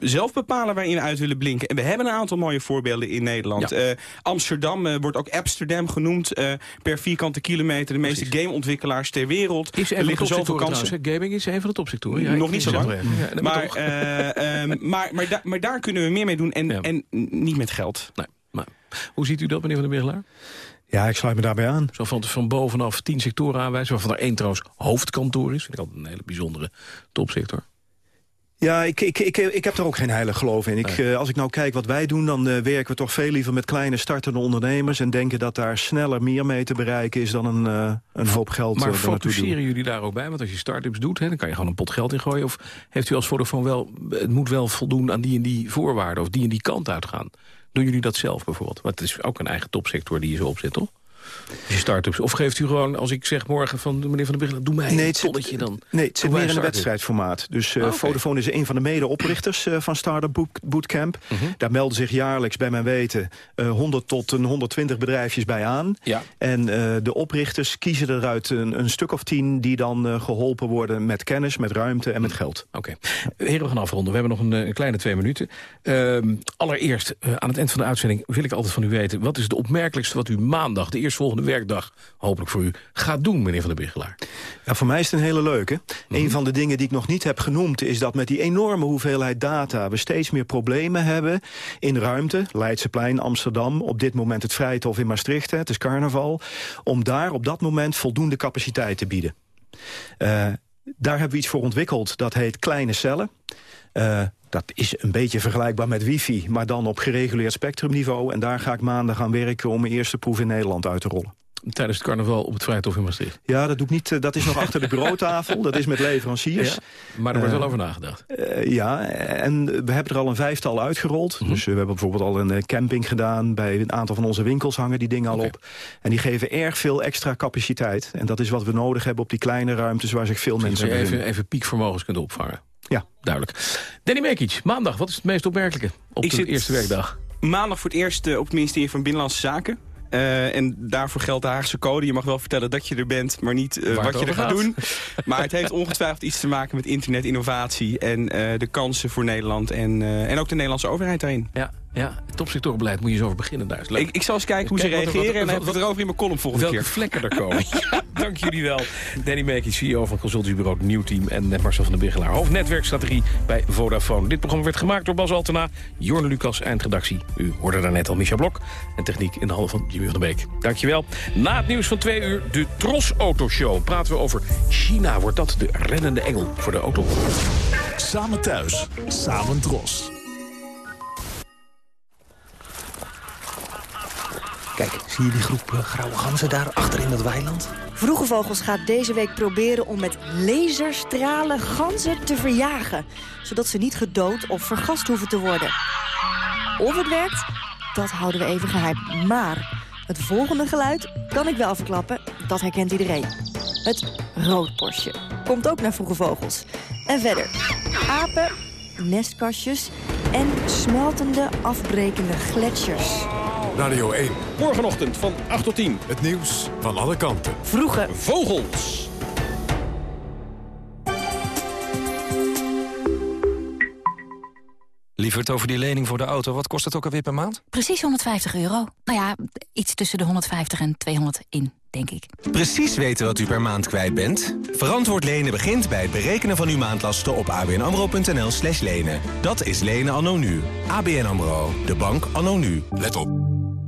zelf bepalen waarin we uit willen blinken. En we hebben een aantal mooie voorbeelden in Nederland. Ja. Amsterdam wordt ook Amsterdam genoemd. per vierkante kilometer de meeste gameontwikkelaars ter wereld. Is een er liggen zoveel kansen. Gaming is een van de topsectoren. Ja, Nog niet zo lang. Ja, maar toch. eh, ehm, maar, maar, da- maar daar kunnen we meer mee doen en, en niet met geld. Nee, maar hoe ziet u dat, meneer Van der Bigelaar? Ja, ik sluit me daarbij aan. Zo van, van bovenaf tien sectoren aanwijzen, waarvan er één trouwens hoofdkantoor is. Vind ik altijd een hele bijzondere topsector. Ja, ik, ik, ik, ik heb er ook geen heilig geloof in. Ik, eh, als ik nou kijk wat wij doen, dan eh, werken we toch veel liever met kleine startende ondernemers... en denken dat daar sneller meer mee te bereiken is dan een, eh, een hoop geld Maar focuseren jullie daar ook bij? Want als je start-ups doet, hè, dan kan je gewoon een pot geld ingooien. Of heeft u als Vodafone wel, het moet wel voldoen aan die en die voorwaarden... of die en die kant uitgaan? Doen jullie dat zelf bijvoorbeeld? Want het is ook een eigen topsector die je zo opzet, toch? Je start-ups. Of geeft u gewoon, als ik zeg morgen van meneer Van der Bigelaar... doe mij Nee, een het zit- dan. Nee, het zit meer in een wedstrijdformaat. Dus eh, oké. Vodafone is een van de mede-oprichters eh, van Startup Boot- Bootcamp. Mhm. Daar melden zich jaarlijks, bij mijn weten, eh 100 tot een 120 bedrijfjes bij aan. Ja. En eh, de oprichters kiezen eruit een, een stuk of tien... die dan eh, geholpen worden met kennis, met ruimte en met geld. Oké. Heren, we gaan afronden. We hebben nog een, eh, een kleine twee minuten. Ehm, allereerst, eh, aan het eind van de uitzending wil ik altijd van u weten... wat is het opmerkelijkste wat u maandag, de eerstvolgende werkdag... hopelijk voor u, gaat doen, meneer Van der Bigelaar? Ja, voor mij is het een hele leuke. Mhm. Een van de dingen die ik nog niet heb genoemd... is dat met die enorme hoeveelheid data... we steeds meer problemen hebben in ruimte. Leidseplein, Amsterdam, op dit moment het Vrijthof in Maastricht. Hè, het is carnaval. Om daar op dat moment voldoende capaciteit te bieden. Eh, daar hebben we iets voor ontwikkeld. Dat heet kleine cellen. Eh, dat is een beetje vergelijkbaar met wifi... maar dan op gereguleerd spectrumniveau. En daar ga ik maandag aan werken om mijn eerste proef in Nederland uit te rollen. Tijdens het carnaval op het Vrijthof in Maastricht. Ja, dat doe ik niet. eh, Dat is nog achter de bureautafel. Dat is met leveranciers. Ja, maar er wordt Eh, wel over nagedacht. Ja, en we hebben er al een vijftal uitgerold. Mhm. Dus we hebben bijvoorbeeld al een camping gedaan. Bij een aantal van onze winkels hangen die dingen al op. En die geven erg veel extra capaciteit. En dat is wat we nodig hebben op die kleine ruimtes... waar zich veel Dat mensen je even, bevinden. even piekvermogens kunt opvangen. Ja. Duidelijk. Danny Mekic, maandag, wat is het meest opmerkelijke op Ik de zit- eerste werkdag? Maandag voor het eerst eh, op het ministerie van Binnenlandse Zaken. Eh, en daarvoor geldt de Haagse code. Je mag wel vertellen dat je er bent, maar niet eh, wat je er gaat gaat. doen. Maar het heeft ongetwijfeld iets te maken met internetinnovatie... en eh, de kansen voor Nederland en, eh, en ook de Nederlandse overheid daarin. Ja, ja, het topsectorbeleid moet je eens over beginnen daar. Is leuk. Ik, ik zal eens kijken hoe ze Kijk, wat- reageren wat- en dan wat- heb het erover in mijn column volgende Welke keer. vlekken er komen. Ja, dank jullie wel. Danny Mekic, CEO van consultiebureau Nieuw Team... en Marcel van den Bigelaar, hoofdnetwerkstrategie bij Vodafone. Dit programma werd gemaakt door Bas Altena, Jorne Lucas, eindredactie. U hoorde daarnet al Micha Blok en techniek in de handen van Jimmy van der Beek. Dankjewel. Na het nieuws van twee uur, de Tros Autoshow. Praten we over China. Wordt dat de reddende engel voor de auto? Samen thuis, samen dros. Kijk, zie je die groep eh, grauwe ganzen daar achter in dat weiland? Vroege Vogels gaat deze week proberen om met laserstralen ganzen te verjagen. Zodat ze niet gedood of vergast hoeven te worden. Of het werkt, dat houden we even geheim. Maar het volgende geluid kan ik wel verklappen. Dat herkent iedereen. Het roodborstje. Komt ook naar Vroege Vogels. En verder, apen, nestkastjes en smeltende, afbrekende gletsjers. Radio 1. Morgenochtend van 8 tot 10. Het nieuws van alle kanten. Vroege vogels. Lieverd, over die lening voor de auto, wat kost het ook alweer per maand? Precies 150 euro. Nou ja, iets tussen de 150 en 200 in, denk ik. Precies weten wat u per maand kwijt bent? Verantwoord lenen begint bij het berekenen van uw maandlasten op abnamro.nl slash lenen. Dat is lenen anno nu. ABN AMRO, de bank anno nu. Let op.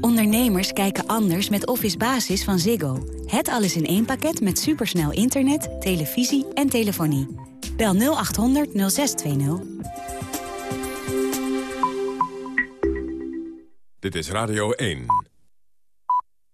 Ondernemers kijken anders met Office Basis van Ziggo. Het alles in één pakket met supersnel internet, televisie en telefonie. Bel 0800 0620. Dit is Radio 1.